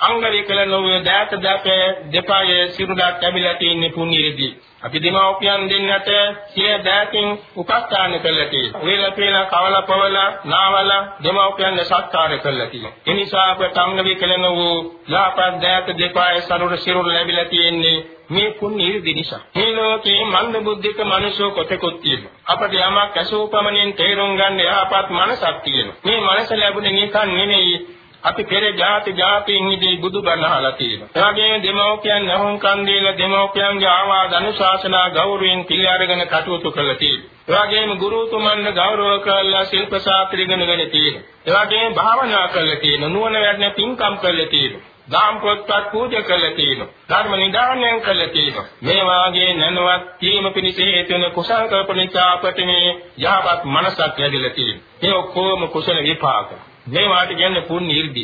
අංග විකල නොවේ දෑත දැප දෙපායේ සිරුරක් ලැබිලා තියෙන පුණ්‍යෙදී. අපි දෙමව්පියන් දෙන්නට සිය දෑතින් උපස්ථාන කළා තියෙනවා. වේල පේලා කවල පවල නාවල දෙමව්පියන් සත්කාර කළා තියෙනවා. ඒ නිසා අපට අංග විකල නොවූ ලාපත් දෑත දෙපායේ සරුර සිරුර ලැබිලා තියෙන්නේ මේ පුණ්‍ය ඉරිදි නිසා. මේ ලෝකේ මන්ද බුද්ධික මිනිසෝ කොටකොත් තියෙනවා. අපට යමක් ඇසූපමණින් තේරුම් ගන්න යහපත් මනසක් තියෙනවා. මේ මනස ලැබුණේ නිකන් නෙමෙයි අපි පෙර ජාති ජාතීන් ඉදී බුදුබණ අහලා තියෙනවා. ඒ වගේම දෙමෝපියන් නහුම්කන් දීලා දෙමෝපියන්ගේ ආවාද අනුශාසනා ගෞරවයෙන් පිළිඅරගෙන කටයුතු කළා තියෙනවා. ඒ වගේම ගුරුතුමන්ව ගෞරව කරලා ශිල්ප ශාස්ත්‍ර ඉගෙනගෙන තියෙනවා. ඒ වගේම භාවනා කළා තියෙනවා. නුවණ වැඩන පින්කම් කළා තියෙනවා. දාම් පොත්පත් පූජා කළා තියෙනවා. ධර්ම නිදානයන් කළා තියෙනවා. මේ වාගේ නැනවත් කීම පිණිස හේතු වෙන කුසල කල්පනිකා අපට මේ යහපත් මනසක් ලැබිලා තියෙනවා. ඒ ඔක්කොම කුසල විපාක. මේ වාට කියන්නේ පුණ්‍ය irdi.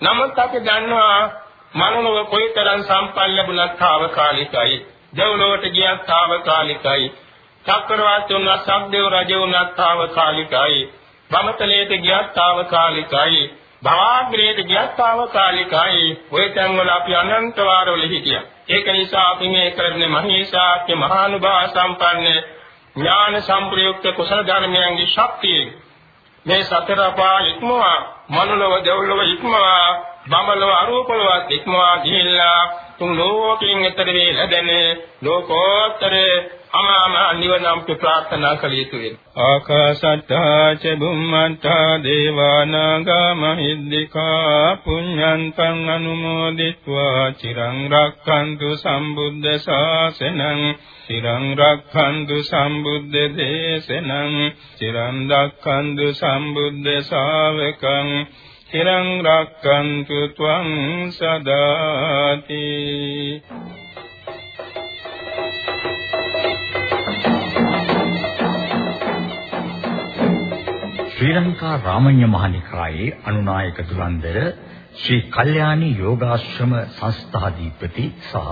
නමුත් අපි දන්නවා මනෝලව කොයිතරම් සම්පන්න ලැබුණත් తాවකාලිකයි. දෙව්ලොවට ගියත් తాවකාලිකයි. චක්‍රවර්ති වුණත් සම්දේව රජ වුණත් తాවකාලිකයි. බමතලයට ගියත් తాවකාලිකයි. භවග්‍රේත ගියත්තාවකාලිකයි ඔය තැන්වල අපි අනන්ත වාරවල හිටියා ඒක නිසා අපි මේ කරන්නේ මහේසාක්‍ය මහානුභාව සම්පන්න ඥාන සම්ප්‍රයුක්ත කුසල ධර්මයන්ගේ ශක්තියෙන් මේ සතර පා ඉක්මවා මනුලව දෙව්ලොව ඉක්මවා බඹලව අරූපලව ඉක්මවා ගිහිල්ලා තුන් ලෝකයෙන් එතර වේ ලැබෙන ලෝකෝත්තර අමාම නිවනම් ප්‍රාර්ථනා කළ යුතු වේ. ආකාශට්ටා ච බුම්මට්ටා දේවානාගා මහිද්దికා පුඤ්ඤන්තං අනුමෝදිත්වා චිරං රක්ඛන්තු සම්බුද්ධ ශාසනං චිරං රක්ඛන්තු සම්බුද්ධ දේශනං චිරං රක්ඛන්තු සම්බුද්ධ ශාවකං චිරං රක්ඛන්තු ත්වං සදාති. ශ්‍රී ලංකා රාමඤ්ඤ මහනිකායේ අනුනායක දුරන්දර ශ්‍රී කල්යාණී යෝගාශ්‍රම සංස්ථාධිපති සහ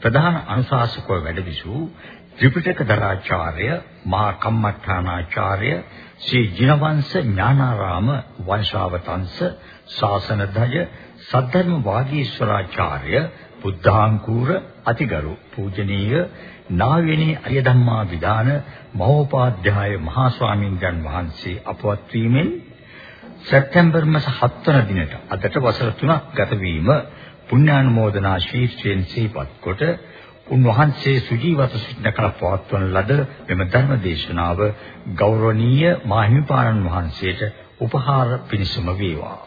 ප්‍රධාන අනුශාසකව වැඩවිසූ ත්‍රිපිටක දරාචාර්ය මහා කම්මඨානාචාර්ය ශ්‍රී ජිනවංශ ඥානාරාම වංශාවතංශ ශාසනධජ සද්ධර්ම වාගීශ්වරාචාර්ය බුද්ධාංකූර අතිගරු පූජනීය නාවිනේ අරිය ධම්මා විදාන මහෝපාධ්‍යාය මහා ස්වාමීන්ද්‍රයන් වහන්සේ අපවත් වීමෙන් සැප්තැම්බර් මාස 7 වන දිනට අදට වසර 3ක් ගත වීම පුණ්‍යානුමෝදනා ශීර්ෂයෙන් සිහිපත් කොට උන්වහන්සේ සුජීවත සිටින කල පවත්වන ලද මෙම ධර්ම දේශනාව ගෞරවනීය මාහිමිපාණන් වහන්සේට උපහාර පිණිසම වේවා.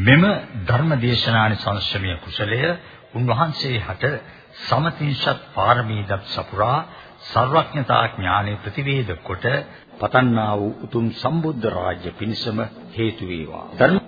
මෙම ධර්ම දේශනානි සංශ්‍රමය කුසලය උන්වහන්සේ හට සමතිංශත් පාරමී දත් සපුරා සර්වඥතා ඥානෙ ප්‍රතිවේද කොට පතන්නා වූ උතුම් සම්බුද්ධ රාජ්‍ය පිණසම හේතු වේවා. ධර්ම